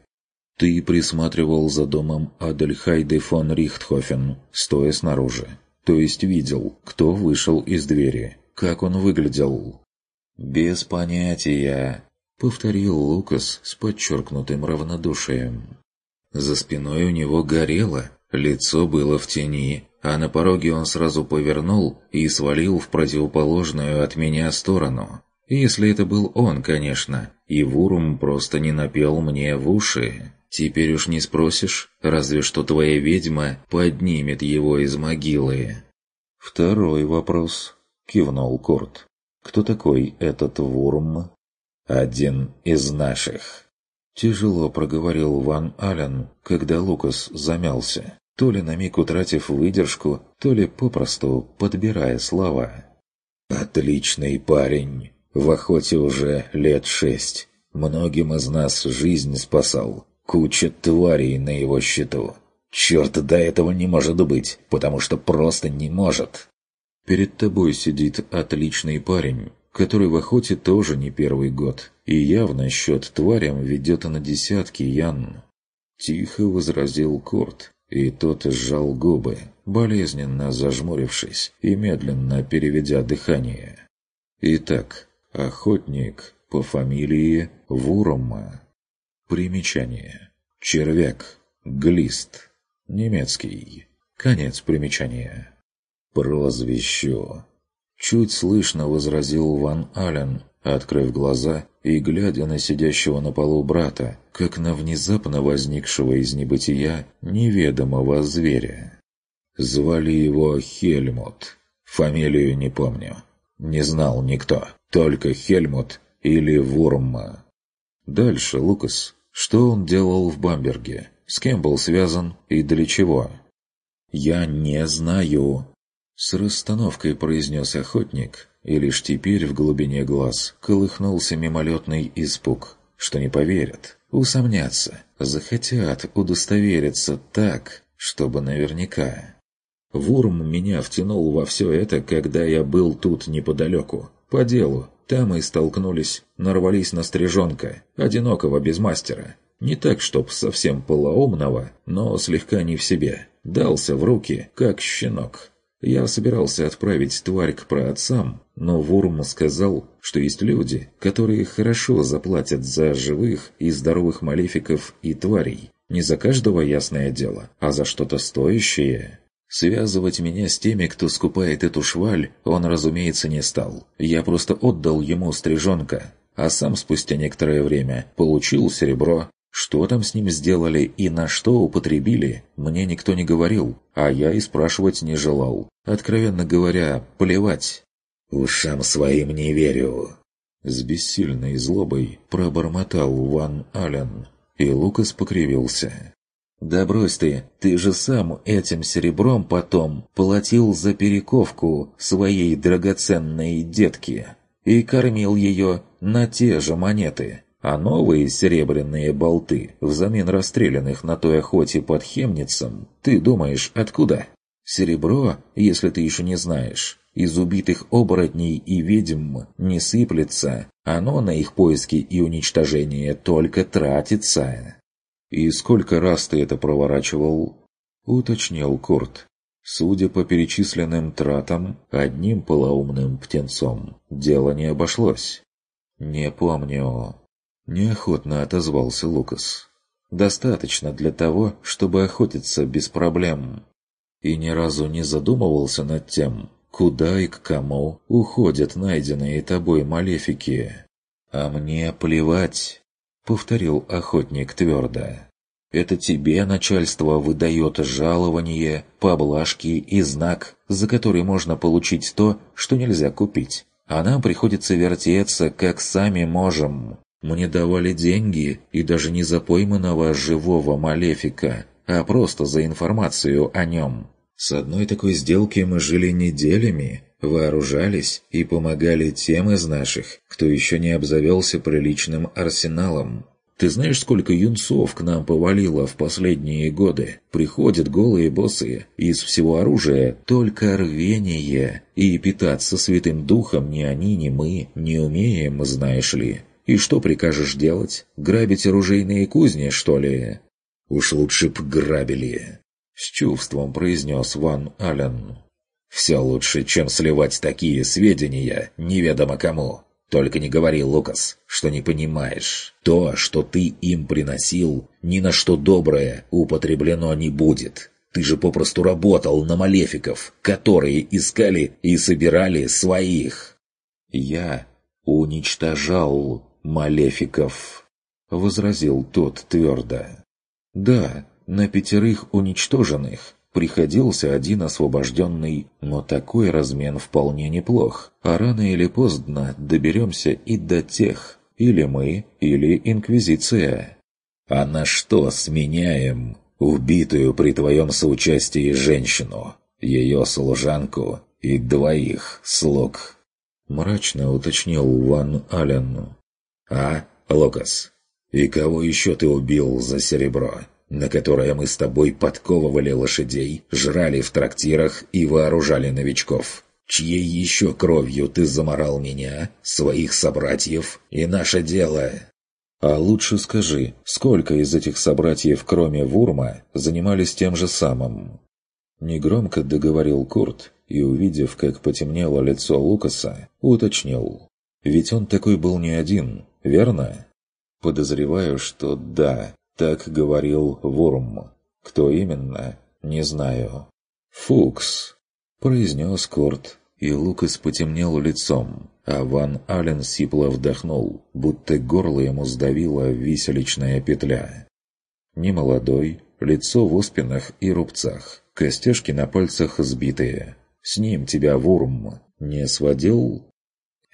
Speaker 1: Ты присматривал за домом Адельхайды фон Рихтхофен, стоя снаружи. То есть видел, кто вышел из двери, как он выглядел. «Без понятия», — повторил Лукас с подчеркнутым равнодушием. За спиной у него горело, лицо было в тени, а на пороге он сразу повернул и свалил в противоположную от меня сторону. Если это был он, конечно, и Вурум просто не напел мне в уши. Теперь уж не спросишь, разве что твоя ведьма поднимет его из могилы. «Второй вопрос», — кивнул Курт. «Кто такой этот Вурм?» «Один из наших». Тяжело проговорил Ван Ален, когда Лукас замялся, то ли на миг утратив выдержку, то ли попросту подбирая слова. «Отличный парень. В охоте уже лет шесть. Многим из нас жизнь спасал. Куча тварей на его счету. Черт, до этого не может быть, потому что просто не может. Перед тобой сидит отличный парень, который в охоте тоже не первый год, и явно счет тварям ведет на десятки ян. Тихо возразил Курт, и тот сжал губы, болезненно зажмурившись и медленно переведя дыхание. Итак, охотник по фамилии Вурома. Примечание. Червяк. Глист. Немецкий. Конец примечания. Прозвищу. Чуть слышно возразил Ван Ален, открыв глаза и глядя на сидящего на полу брата, как на внезапно возникшего из небытия неведомого зверя. Звали его Хельмут. Фамилию не помню. Не знал никто. Только Хельмут или Вурма. Дальше, Лукас. Что он делал в Бамберге? С кем был связан и для чего? «Я не знаю», — с расстановкой произнес охотник, и лишь теперь в глубине глаз колыхнулся мимолетный испуг, что не поверят, усомнятся, захотят удостовериться так, чтобы наверняка. Вурм меня втянул во все это, когда я был тут неподалеку, по делу, там и столкнулись, нарвались на стрижонка, одинокого без мастера. Не так, чтоб совсем полоумного, но слегка не в себе. Дался в руки, как щенок. Я собирался отправить тварь к праотцам, но Вурм сказал, что есть люди, которые хорошо заплатят за живых и здоровых малефиков и тварей. Не за каждого ясное дело, а за что-то стоящее. Связывать меня с теми, кто скупает эту шваль, он, разумеется, не стал. Я просто отдал ему стрижонка, а сам спустя некоторое время получил серебро. Что там с ним сделали и на что употребили, мне никто не говорил, а я и спрашивать не желал. Откровенно говоря, плевать. «Ушам своим не верю!» С бессильной злобой пробормотал Ван Ален, и Лукас покривился. «Да брось ты, ты же сам этим серебром потом платил за перековку своей драгоценной детки и кормил ее на те же монеты, а новые серебряные болты взамен расстрелянных на той охоте под Хемницем, ты думаешь, откуда? Серебро, если ты еще не знаешь, из убитых оборотней и ведьм не сыплется, оно на их поиски и уничтожение только тратится». «И сколько раз ты это проворачивал?» — уточнил Курт. Судя по перечисленным тратам, одним полоумным птенцом дело не обошлось. «Не помню». Неохотно отозвался Лукас. «Достаточно для того, чтобы охотиться без проблем». И ни разу не задумывался над тем, куда и к кому уходят найденные тобой малефики. «А мне плевать». — повторил охотник твердо. «Это тебе начальство выдает жалование, поблажки и знак, за который можно получить то, что нельзя купить. А нам приходится вертеться, как сами можем. Мне давали деньги, и даже не за пойманного живого малефика, а просто за информацию о нем. С одной такой сделки мы жили неделями, вооружались и помогали тем из наших, кто еще не обзавелся приличным арсеналом. Ты знаешь, сколько юнцов к нам повалило в последние годы? Приходят голые боссы, из всего оружия только рвение, и питаться святым духом ни они, ни мы не умеем, знаешь ли. И что прикажешь делать? Грабить оружейные кузни, что ли? Уж лучше б грабили. С чувством произнес Ван Ален. Все лучше, чем сливать такие сведения неведомо кому. Только не говори, Лукас, что не понимаешь. То, что ты им приносил, ни на что доброе употреблено не будет. Ты же попросту работал на малефиков, которые искали и собирали своих. Я «Уничтожал малефиков», — возразил тот твердо. «Да, на пятерых уничтоженных приходился один освобожденный, но такой размен вполне неплох, а рано или поздно доберемся и до тех, или мы, или Инквизиция. А на что сменяем убитую при твоем соучастии женщину, ее служанку и двоих слуг?» Мрачно уточнил Ван Ален. «А, Лукас, и кого еще ты убил за серебро, на которое мы с тобой подковывали лошадей, жрали в трактирах и вооружали новичков? Чьей еще кровью ты заморал меня, своих собратьев и наше дело?» «А лучше скажи, сколько из этих собратьев, кроме Вурма, занимались тем же самым?» Негромко договорил Курт и, увидев, как потемнело лицо Лукаса, уточнил. «Ведь он такой был не один, верно?» «Подозреваю, что да, так говорил Вурм. Кто именно, не знаю». «Фукс», — произнес Курт, и Лукас потемнел лицом, а Ван Ален сипло вдохнул, будто горло ему сдавила виселичная петля. Немолодой, лицо в оспинах и рубцах, костяшки на пальцах сбитые. С ним тебя Вурм не сводил?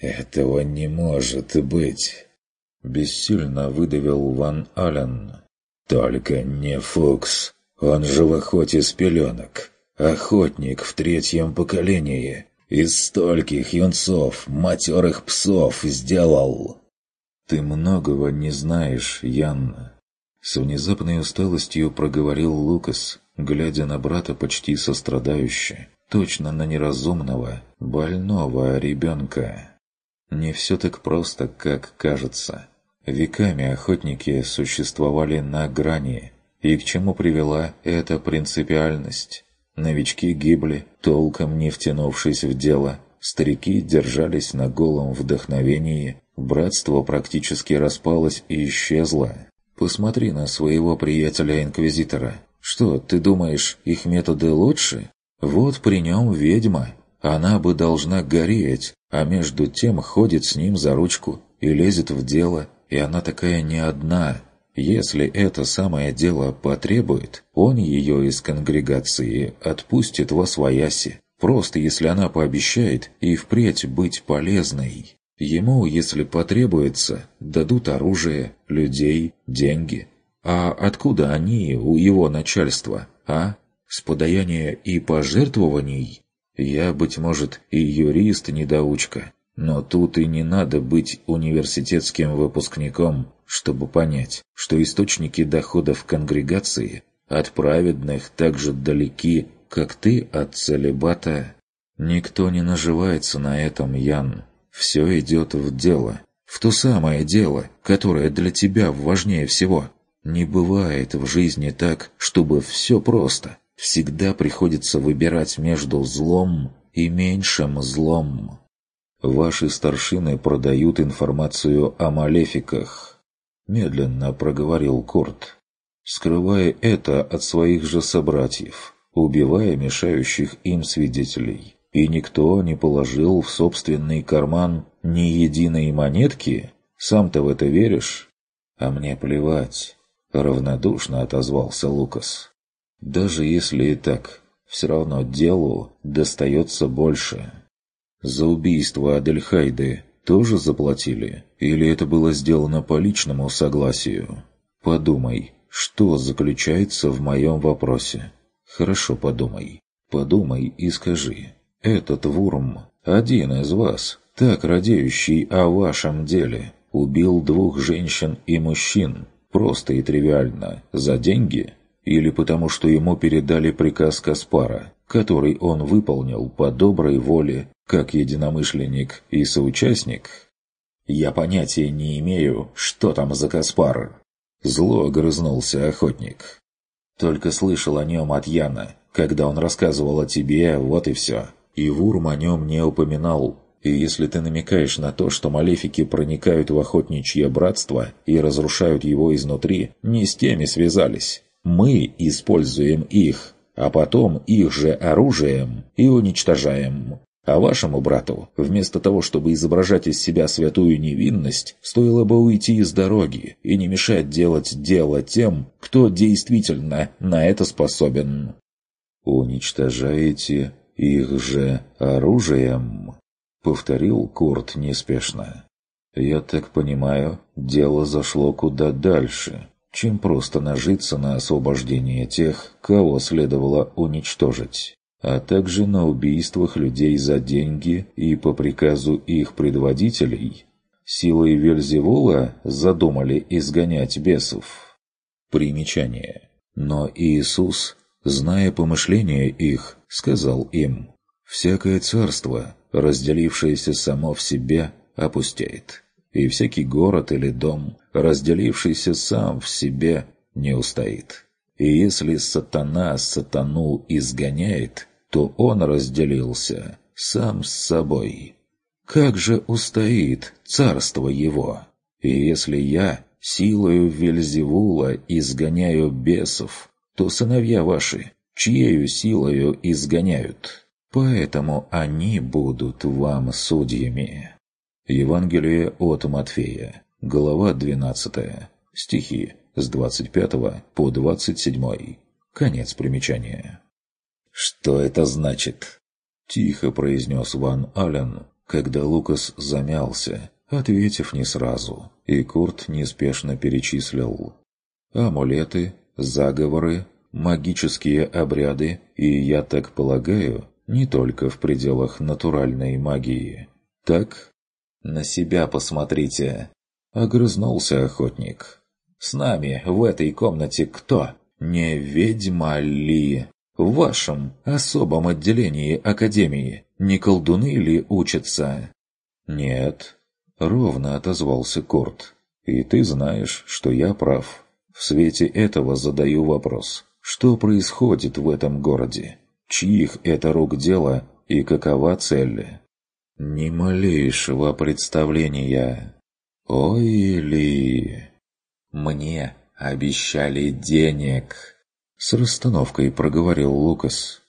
Speaker 1: «Этого не может быть!» Бессильно выдавил Ван Ален. «Только не Фукс. Он же в охоте с пеленок. Охотник в третьем поколении. Из стольких юнцов, матерых псов сделал!» «Ты многого не знаешь, Ян!» С внезапной усталостью проговорил Лукас, глядя на брата почти сострадающе, точно на неразумного, больного ребенка. Не все так просто, как кажется. Веками охотники существовали на грани, и к чему привела эта принципиальность? Новички гибли, толком не втянувшись в дело. Старики держались на голом вдохновении. Братство практически распалось и исчезло. Посмотри на своего приятеля-инквизитора. Что, ты думаешь, их методы лучше? Вот при нем ведьма. Она бы должна гореть, а между тем ходит с ним за ручку и лезет в дело, и она такая не одна, если это самое дело потребует, он ее из конгрегации отпустит во свояси. Просто если она пообещает и впредь быть полезной. Ему, если потребуется, дадут оружие, людей, деньги. А откуда они у его начальства, а? С подаяния и пожертвований? Я, быть может, и юрист-недоучка, но тут и не надо быть университетским выпускником, чтобы понять, что источники доходов конгрегации от праведных так же далеки, как ты от целебата. Никто не наживается на этом, Ян. Все идет в дело. В то самое дело, которое для тебя важнее всего. Не бывает в жизни так, чтобы все просто. Всегда приходится выбирать между злом и меньшим злом. Ваши старшины продают информацию о малефиках. Медленно проговорил Корт, скрывая это от своих же собратьев, убивая мешающих им свидетелей. И никто не положил в собственный карман ни единой монетки? Сам-то в это веришь? А мне плевать. Равнодушно отозвался Лукас. Даже если и так, все равно делу достается больше. За убийство Адельхайды тоже заплатили? Или это было сделано по личному согласию? Подумай, что заключается в моем вопросе? Хорошо подумай. Подумай и скажи. Этот Вурм, один из вас, так радеющий о вашем деле, убил двух женщин и мужчин, просто и тривиально, за деньги? Или потому что ему передали приказ Каспара, который он выполнил по доброй воле как единомышленник и соучастник, я понятия не имею, что там за Каспар. Зло огрызнулся охотник. Только слышал о нем от Яна, когда он рассказывал о тебе, вот и все. И Вурм о нем не упоминал. И если ты намекаешь на то, что малефики проникают в охотничье братство и разрушают его изнутри, не с теми связались. Мы используем их, а потом их же оружием и уничтожаем. А вашему брату, вместо того, чтобы изображать из себя святую невинность, стоило бы уйти из дороги и не мешать делать дело тем, кто действительно на это способен. «Уничтожаете их же оружием?» — повторил Курт неспешно. «Я так понимаю, дело зашло куда дальше, чем просто нажиться на освобождение тех, кого следовало уничтожить, а также на убийствах людей за деньги и по приказу их предводителей. Силой Вельзевула задумали изгонять бесов. Примечание. Но Иисус, зная помышления их, сказал им, «Всякое царство, разделившееся само в себе, опустеет, и всякий город или дом, разделившийся сам в себе, не устоит. И если сатана сатану изгоняет, то он разделился сам с собой. Как же устоит царство его? И если я силою Вельзевула изгоняю бесов, то сыновья ваши, чьею силою изгоняют? Поэтому они будут вам судьями. Евангелие от Матфея, глава 12, стихи с 25 по 27. Конец примечания. «Что это значит?» – тихо произнес Ван Ален, когда Лукас замялся, ответив не сразу, и Курт неспешно перечислил. «Амулеты, заговоры, магические обряды и, я так полагаю, не только в пределах натуральной магии. Так «На себя посмотрите!» — огрызнулся охотник. «С нами в этой комнате кто? Не ведьма ли? В вашем особом отделении Академии не колдуны ли учатся?» «Нет», — ровно отозвался Корт. «И ты знаешь, что я прав. В свете этого задаю вопрос. Что происходит в этом городе? Чьих это рук дело и какова цель?» Ни малейшего представления. Ой ли... Мне обещали денег. С расстановкой проговорил Лукас.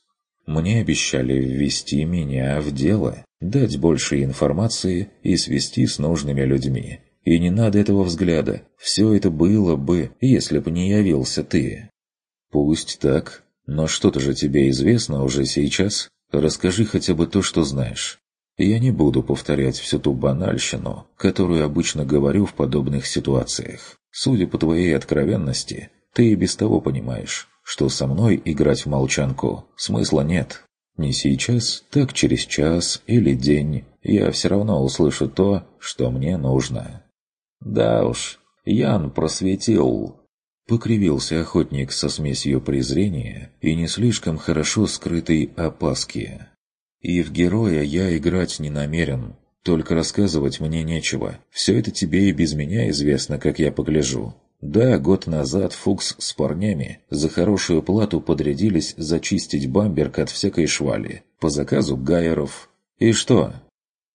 Speaker 1: Мне обещали ввести меня в дело, дать больше информации и свести с нужными людьми. И не надо этого взгляда. Все это было бы, если бы не явился ты. Пусть так, но что-то же тебе известно уже сейчас. Расскажи хотя бы то, что знаешь. Я не буду повторять всю ту банальщину, которую обычно говорю в подобных ситуациях. Судя по твоей откровенности, ты и без того понимаешь, что со мной играть в молчанку смысла нет. Не сейчас, так через час или день я все равно услышу то, что мне нужно. Да уж, Ян просветил. Покривился охотник со смесью презрения и не слишком хорошо скрытой опаски. И в героя я играть не намерен. Только рассказывать мне нечего. Все это тебе и без меня известно, как я погляжу. Да, год назад Фукс с парнями за хорошую плату подрядились зачистить бамберг от всякой швали. По заказу Гайеров. И что?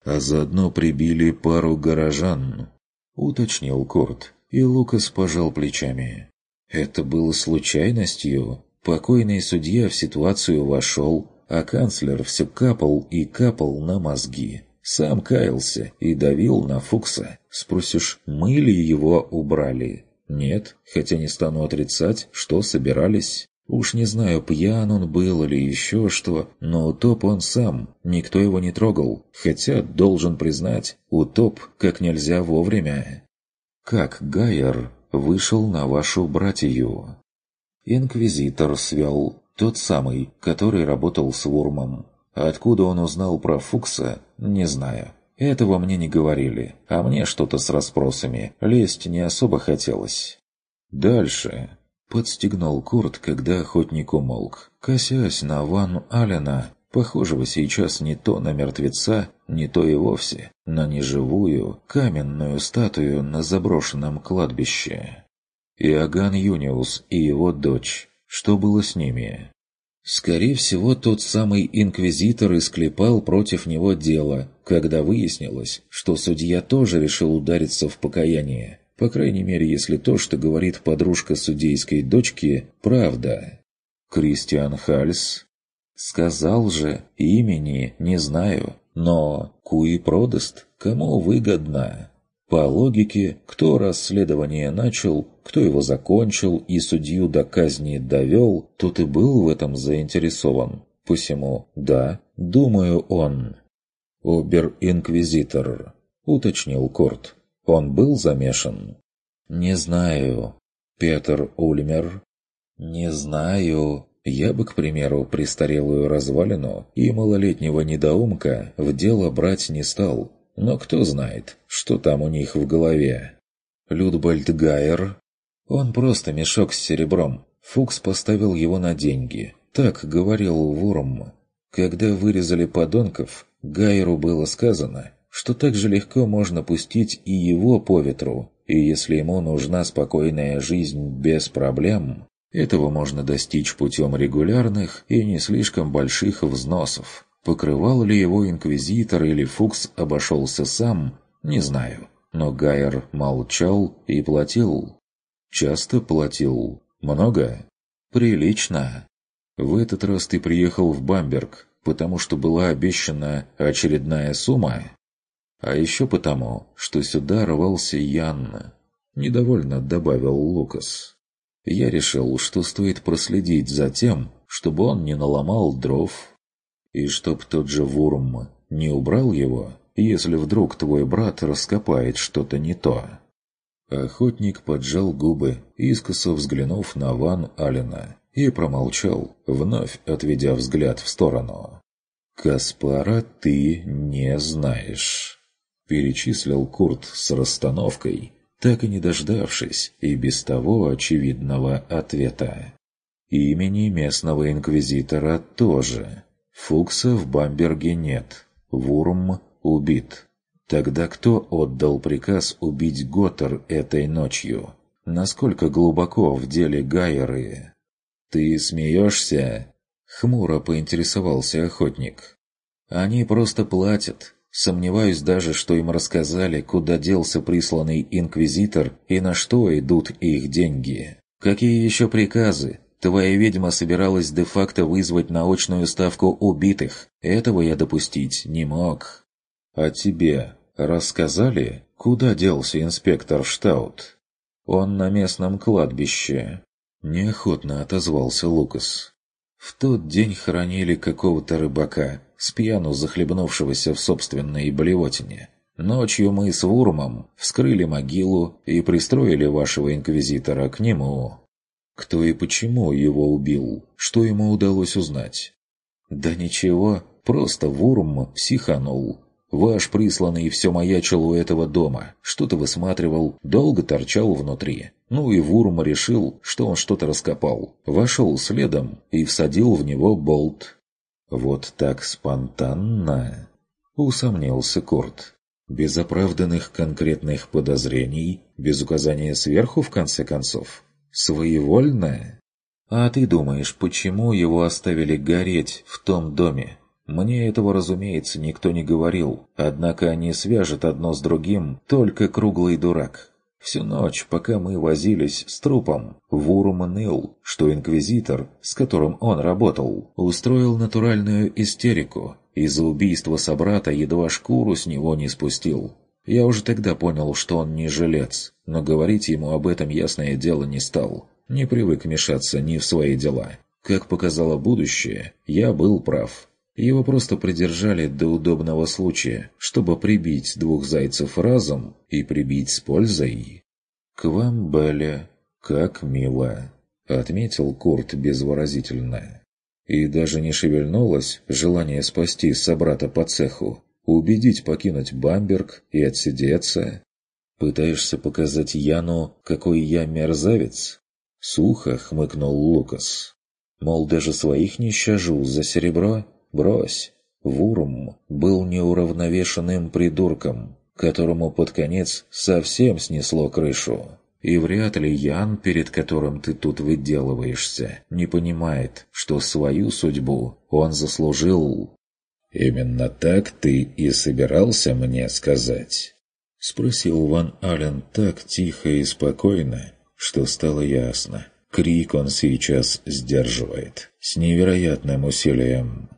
Speaker 1: А заодно прибили пару горожан. Уточнил Корт. И Лукас пожал плечами. Это было случайностью. Покойный судья в ситуацию вошел, а канцлер все капал и капал на мозги. Сам каялся и давил на Фукса. Спросишь, мы ли его убрали? Нет, хотя не стану отрицать, что собирались. Уж не знаю, пьян он был или еще что, но утоп он сам, никто его не трогал, хотя, должен признать, утоп как нельзя вовремя. Как Гайер вышел на вашу братью? Инквизитор свел, тот самый, который работал с Вурмом. Откуда он узнал про Фукса, не знаю. Этого мне не говорили, а мне что-то с расспросами. Лезть не особо хотелось. «Дальше», — подстегнул Курт, когда охотник умолк, косясь на Ван Алена, похожего сейчас не то на мертвеца, не то и вовсе на неживую каменную статую на заброшенном кладбище. Иоганн Юниус и его дочь что было с ними? Скорее всего, тот самый инквизитор исклепал против него дело, когда выяснилось, что судья тоже решил удариться в покаяние. По крайней мере, если то, что говорит подружка судейской дочки, правда. Кристиан Хальс. Сказал же, имени не знаю, но куи продаст, кому выгодно. По логике, кто расследование начал, кто его закончил и судью до казни довел, тот и был в этом заинтересован. Посему, да, думаю, он. «Обер-инквизитор», — уточнил Корт. «Он был замешан?» «Не знаю». «Петр Ульмер?» «Не знаю». Я бы, к примеру, престарелую развалину и малолетнего недоумка в дело брать не стал, но кто знает, что там у них в голове. Людбольд Гайер? Он просто мешок с серебром. Фукс поставил его на деньги. Так говорил Вурм. Когда вырезали подонков, Гайеру было сказано, что так же легко можно пустить и его по ветру, и если ему нужна спокойная жизнь без проблем, этого можно достичь путем регулярных и не слишком больших взносов. Покрывал ли его инквизитор или Фукс обошелся сам, не знаю. Но Гайер молчал и платил. Часто платил. Много? Прилично. В этот раз ты приехал в Бамберг, потому что была обещана очередная сумма? А еще потому, что сюда рвался Ян. Недовольно добавил Лукас. Я решил, что стоит проследить за тем, чтобы он не наломал дров и чтоб тот же Вурм не убрал его, если вдруг твой брат раскопает что-то не то. Охотник поджал губы, искоса взглянув на Ван Алина, и промолчал, вновь отведя взгляд в сторону. «Каспара ты не знаешь», — перечислил Курт с расстановкой, так и не дождавшись и без того очевидного ответа. Имени местного инквизитора тоже. Фукса в Бамберге нет. Вурм убит. Тогда кто отдал приказ убить Готтер этой ночью? Насколько глубоко в деле Гайеры? «Ты смеешься?» — хмуро поинтересовался охотник. «Они просто платят. Сомневаюсь даже, что им рассказали, куда делся присланный инквизитор и на что идут их деньги. Какие еще приказы? Твоя ведьма собиралась де-факто вызвать научную ставку убитых. Этого я допустить не мог. А тебе рассказали, куда делся инспектор Штаут? Он на местном кладбище. Неохотно отозвался Лукас. В тот день хоронили какого-то рыбака, с пьяну захлебнувшегося в собственной блевотине. Ночью мы с Вурмом вскрыли могилу и пристроили вашего инквизитора к нему. Кто и почему его убил? Что ему удалось узнать? Да ничего, просто Вурм психанул. Ваш присланный все маячил у этого дома, что-то высматривал, долго торчал внутри. Ну и Вурм решил, что он что-то раскопал. Вошел следом и всадил в него болт. Вот так спонтанно? Усомнился Корт. Без оправданных конкретных подозрений, без указания сверху, в конце концов. Своевольное? А ты думаешь, почему его оставили гореть в том доме? Мне этого, разумеется, никто не говорил, однако они свяжут одно с другим только круглый дурак. Всю ночь, пока мы возились с трупом, Вурум ныл, что инквизитор, с которым он работал, устроил натуральную истерику, и за убийство собрата едва шкуру с него не спустил. Я уже тогда понял, что он не жилец, но говорить ему об этом ясное дело не стал. Не привык мешаться ни в свои дела. Как показало будущее, я был прав. Его просто придержали до удобного случая, чтобы прибить двух зайцев разом и прибить с пользой. «К вам, Белля, как мило», — отметил Курт безвыразительно. И даже не шевельнулось желание спасти собрата по цеху, убедить покинуть Бамберг и отсидеться? Пытаешься показать Яну, какой я мерзавец? Сухо хмыкнул Лукас. Мол, даже своих не щажу за серебро? Брось. Вурм был неуравновешенным придурком, которому под конец совсем снесло крышу. И вряд ли Ян, перед которым ты тут выделываешься, не понимает, что свою судьбу он заслужил «Именно так ты и собирался мне сказать?» Спросил Ван Ален так тихо и спокойно, что стало ясно. Крик он сейчас сдерживает, с невероятным усилием.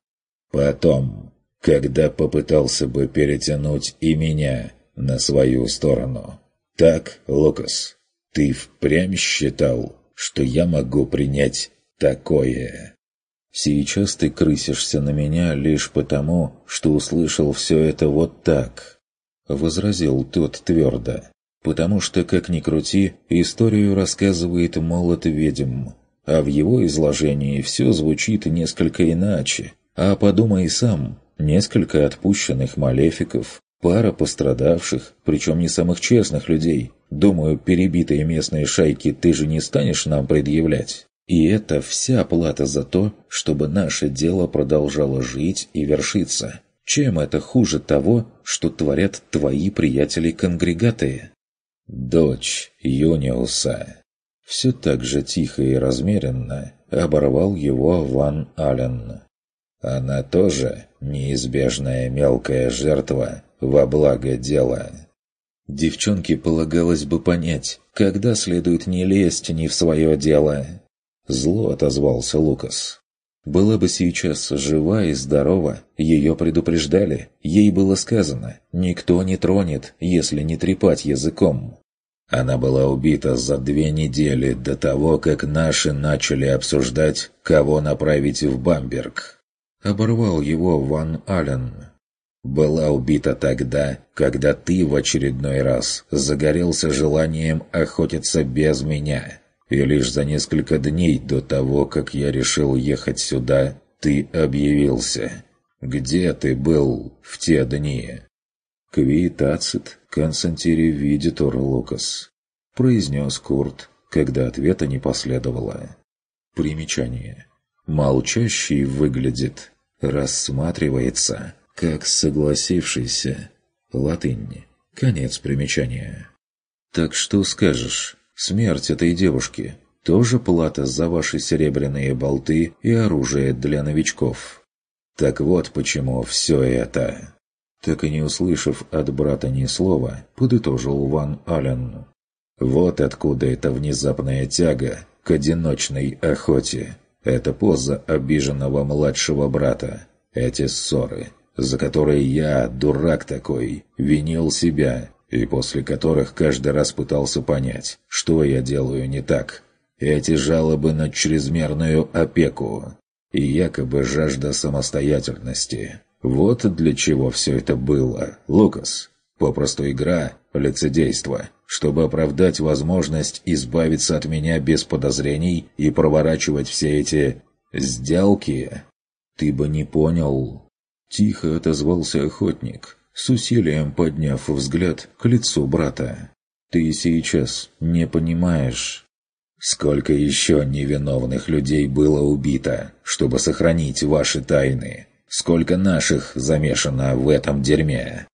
Speaker 1: Потом, когда попытался бы перетянуть и меня на свою сторону. Так, Лукас, ты впрямь считал, что я могу принять такое? Сейчас ты крысишься на меня лишь потому, что услышал все это вот так. Возразил тот твердо. Потому что, как ни крути, историю рассказывает молот ведьм, а в его изложении все звучит несколько иначе. А подумай сам, несколько отпущенных малефиков, пара пострадавших, причем не самых честных людей. Думаю, перебитые местные шайки ты же не станешь нам предъявлять. И это вся плата за то, чтобы наше дело продолжало жить и вершиться. Чем это хуже того, что творят твои приятели-конгрегаты? Дочь Юниуса. Все так же тихо и размеренно оборвал его Ван Аллен. Она тоже неизбежная мелкая жертва во благо дела. Девчонке полагалось бы понять, когда следует не лезть не в свое дело. Зло отозвался Лукас. Была бы сейчас жива и здорова, ее предупреждали, ей было сказано, никто не тронет, если не трепать языком. Она была убита за две недели до того, как наши начали обсуждать, кого направить в Бамберг. Оборвал его Ван Аллен. Была убита тогда, когда ты в очередной раз загорелся желанием охотиться без меня. И лишь за несколько дней до того, как я решил ехать сюда, ты объявился. Где ты был в те дни?» «Квитацит консентири видитор Лукас», — произнес Курт, когда ответа не последовало. Примечание. Молчащий выглядит, рассматривается, как согласившийся. Латынь. Конец примечания. «Так что скажешь?» Смерть этой девушки – тоже плата за ваши серебряные болты и оружие для новичков. Так вот почему все это. Так и не услышав от брата ни слова, подытожил Ван Аллен. Вот откуда эта внезапная тяга к одиночной охоте. Это поза обиженного младшего брата. Эти ссоры, за которые я, дурак такой, винил себя и после которых каждый раз пытался понять, что я делаю не так. Эти жалобы на чрезмерную опеку и якобы жажда самостоятельности. Вот для чего все это было, Лукас. Попросту игра, лицедейство, чтобы оправдать возможность избавиться от меня без подозрений и проворачивать все эти сделки. Ты бы не понял. Тихо отозвался охотник, с усилием подняв взгляд к лицу брата. «Ты сейчас не понимаешь, сколько еще невиновных людей было убито, чтобы сохранить ваши тайны, сколько наших замешано в этом дерьме».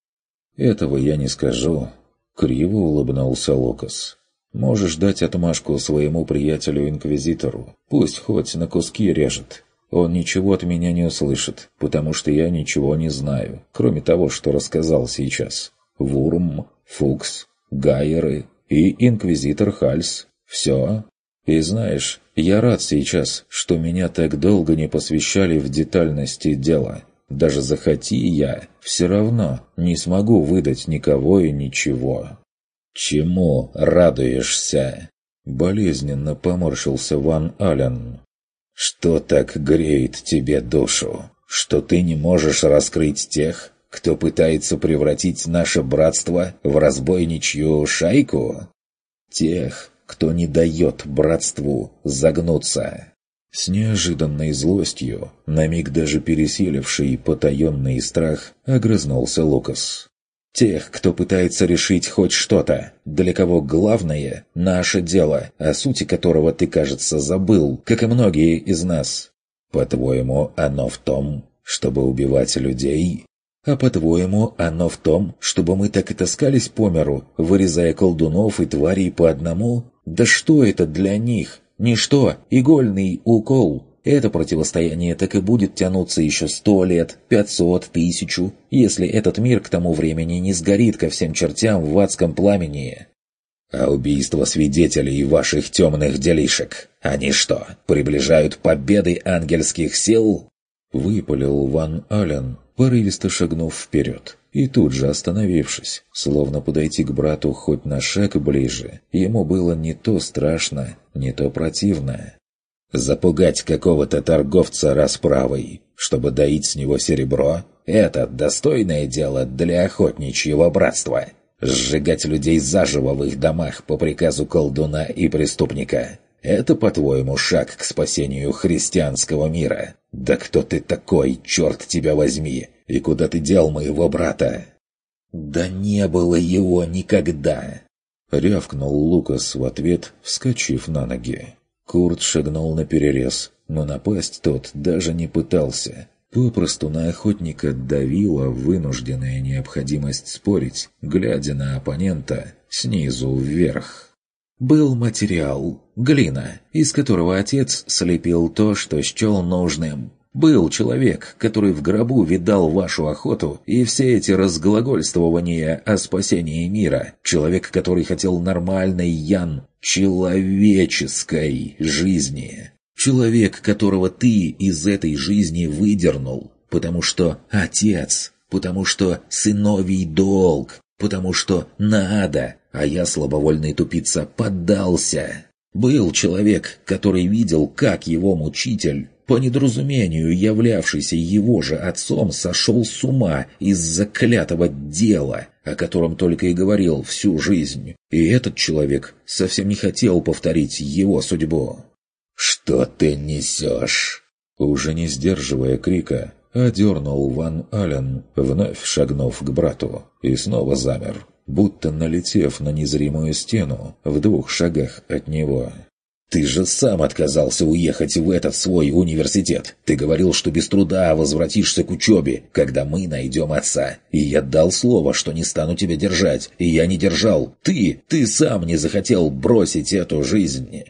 Speaker 1: «Этого я не скажу», — криво улыбнулся Лукас. «Можешь дать отмашку своему приятелю-инквизитору, пусть хоть на куски режет, он ничего от меня не услышит, потому что я ничего не знаю, кроме того, что рассказал сейчас. Вурм, Фукс, Гайеры и Инквизитор Хальс. Все. И знаешь, я рад сейчас, что меня так долго не посвящали в детальности дела. Даже захоти я, все равно не смогу выдать никого и ничего. «Чему радуешься?» Болезненно поморщился Ван Ален. Что так греет тебе душу, что ты не можешь раскрыть тех, кто пытается превратить наше братство в разбойничью шайку? Тех, кто не дает братству загнуться. С неожиданной злостью, на миг даже пересиливший потаенный страх, огрызнулся Лукас. Тех, кто пытается решить хоть что-то, для кого главное – наше дело, о сути которого ты, кажется, забыл, как и многие из нас. По-твоему, оно в том, чтобы убивать людей? А по-твоему, оно в том, чтобы мы так и таскались по миру, вырезая колдунов и тварей по одному? Да что это для них? Ничто, игольный укол, это противостояние так и будет тянуться еще сто лет, пятьсот, тысячу, если этот мир к тому времени не сгорит ко всем чертям в адском пламени.
Speaker 2: А убийство свидетелей ваших темных делишек, они что, приближают победы ангельских сил?»
Speaker 1: Выпалил Ван Ален, порывисто шагнув вперед. И тут же остановившись, словно подойти к брату хоть на шаг ближе, ему было не то страшно, не то противно.
Speaker 2: Запугать какого-то торговца расправой, чтобы доить с него серебро – это достойное дело для охотничьего братства. Сжигать людей заживо в их домах по приказу колдуна и преступника – это, по-твоему, шаг к спасению христианского мира? Да кто ты такой, черт тебя возьми? И куда ты дел моего брата?» «Да не было его никогда!»
Speaker 1: Рявкнул Лукас в ответ, вскочив на ноги. Курт шагнул на перерез, но напасть тот даже не пытался. Попросту на охотника давила вынужденная необходимость спорить, глядя на оппонента снизу вверх.
Speaker 2: Был материал, глина, из которого отец слепил то, что счел нужным. Был человек, который в гробу видал вашу охоту и все эти разглагольствования о спасении мира. Человек, который хотел нормальной, Ян, человеческой жизни. Человек, которого ты из этой жизни выдернул, потому что отец, потому что сыновий долг, потому что надо, а я, слабовольный тупица, поддался. Был человек, который видел, как его мучитель по недоразумению являвшийся его же отцом, сошел с ума из-за клятого дела, о котором только и говорил всю жизнь. И этот человек совсем не хотел повторить его судьбу. «Что ты несешь?»
Speaker 1: Уже не сдерживая крика, одернул Ван Ален, вновь шагнув к брату, и снова замер, будто налетев на незримую стену в двух шагах от него.
Speaker 2: Ты же сам отказался уехать в этот свой университет. Ты говорил, что без труда возвратишься к учебе, когда мы найдем отца. И я дал слово, что не стану тебя держать. И я не держал. Ты, ты сам не захотел бросить эту жизнь.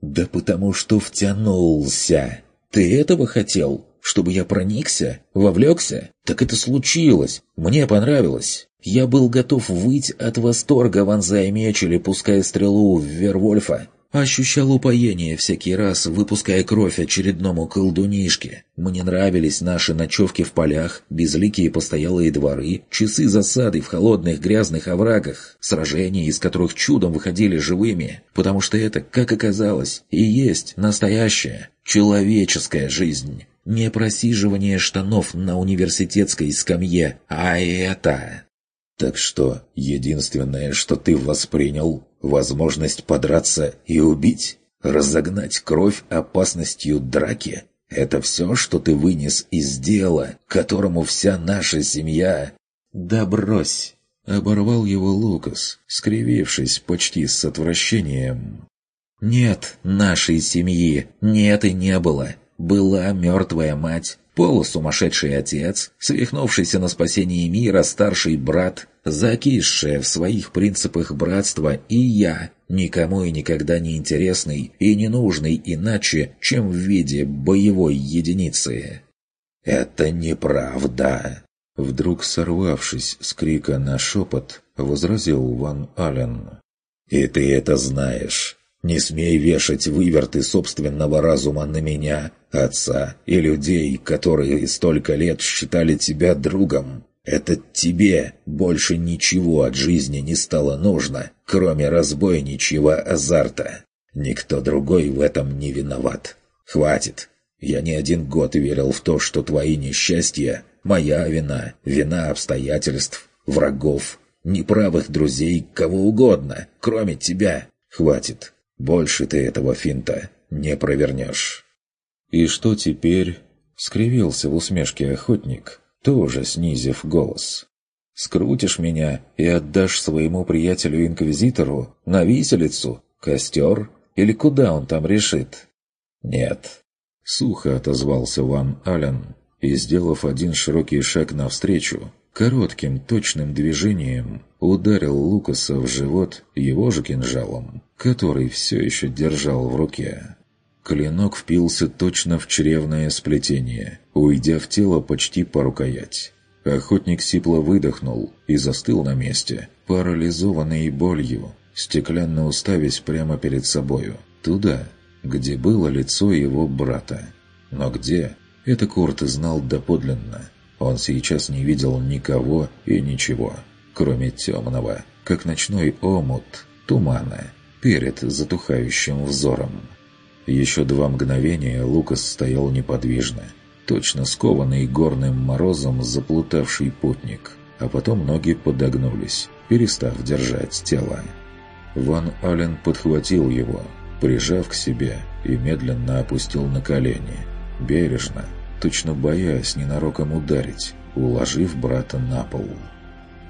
Speaker 2: Да потому что втянулся. Ты этого хотел? Чтобы я проникся? Вовлекся? Так это случилось. Мне понравилось. Я был готов выйти от восторга, вонзая меч или пуская стрелу в Вервольфа. Ощущал упоение всякий раз, выпуская кровь очередному колдунишке. Мне нравились наши ночевки в полях, безликие постоялые дворы, часы засады в холодных грязных оврагах, сражения, из которых чудом выходили живыми, потому что это, как оказалось, и есть настоящая человеческая жизнь. Не просиживание штанов на университетской скамье, а это... Так что, единственное, что ты воспринял, возможность подраться и убить, разогнать кровь опасностью драки, это все, что ты вынес из дела, которому вся наша семья... Да брось!
Speaker 1: Оборвал его Лукас, скривившись почти с отвращением.
Speaker 2: «Нет нашей семьи, нет и не было. Была мертвая мать, полусумасшедший отец, свихнувшийся на спасении мира старший брат, закисшая в своих принципах братства и я, никому и никогда не интересный и не нужный иначе, чем в виде боевой единицы. «Это неправда!»
Speaker 1: Вдруг сорвавшись с крика на шепот, возразил Ван Ален.
Speaker 2: «И ты это знаешь. Не смей вешать выверты собственного разума на меня, отца и людей, которые столько лет считали тебя другом. Это тебе больше ничего от жизни не стало нужно, кроме разбойничьего азарта. Никто другой в этом не виноват. Хватит. Я не один год верил в то, что твои несчастья – моя вина, вина обстоятельств, врагов, неправых друзей, кого угодно, кроме тебя. Хватит. Больше ты этого финта не провернешь».
Speaker 1: «И что теперь?» — скривился в усмешке охотник, тоже снизив голос. «Скрутишь меня и отдашь своему приятелю-инквизитору на виселицу, костер или куда он там решит?»
Speaker 2: «Нет», —
Speaker 1: сухо отозвался Ван Ален и, сделав один широкий шаг навстречу, коротким точным движением ударил Лукаса в живот его же кинжалом, который все еще держал в руке. Клинок впился точно в чревное сплетение, уйдя в тело почти по рукоять. Охотник сипло выдохнул и застыл на месте, парализованный болью, стеклянно уставясь прямо перед собою, туда, где было лицо его брата. Но где, это Курт знал доподлинно. Он сейчас не видел никого и ничего, кроме темного, как ночной омут, тумана, перед затухающим взором. Еще два мгновения Лукас стоял неподвижно, точно скованный горным морозом заплутавший путник, а потом ноги подогнулись, перестав держать тело. Ван Ален подхватил его, прижав к себе и медленно опустил на колени, бережно, точно боясь ненароком ударить, уложив брата на пол.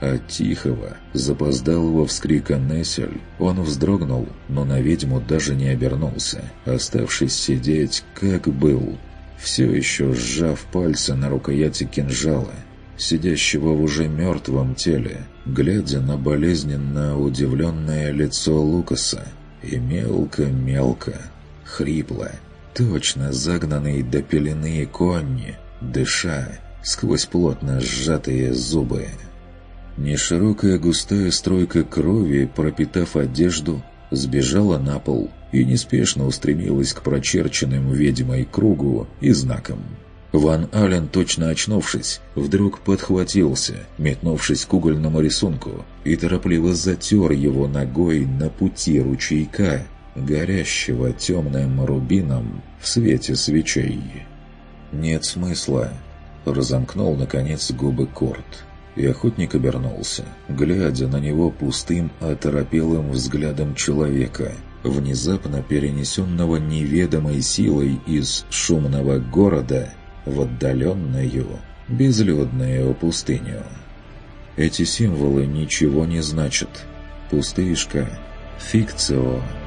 Speaker 1: От тихого, запоздалого вскрика Нессель он вздрогнул, но на ведьму даже не обернулся, оставшись сидеть, как был, все еще сжав пальцы на рукояти кинжала, сидящего в уже мертвом теле, глядя на болезненно удивленное лицо Лукаса, и мелко-мелко, хрипло, точно загнанный до пелены конни, дыша сквозь плотно сжатые зубы. Неширокая густая стройка крови, пропитав одежду, сбежала на пол и неспешно устремилась к прочерченным ведьмой кругу и знакам. Ван Ален, точно очнувшись, вдруг подхватился, метнувшись к угольному рисунку, и торопливо затер его ногой на пути ручейка, горящего темным рубином в свете свечей. «Нет смысла», — разомкнул, наконец, губы Корт и охотник обернулся, глядя на него пустым, оторопелым взглядом человека, внезапно перенесенного неведомой силой из шумного города в отдаленную, безлюдную пустыню. Эти символы ничего не значат. Пустышка, фикцио –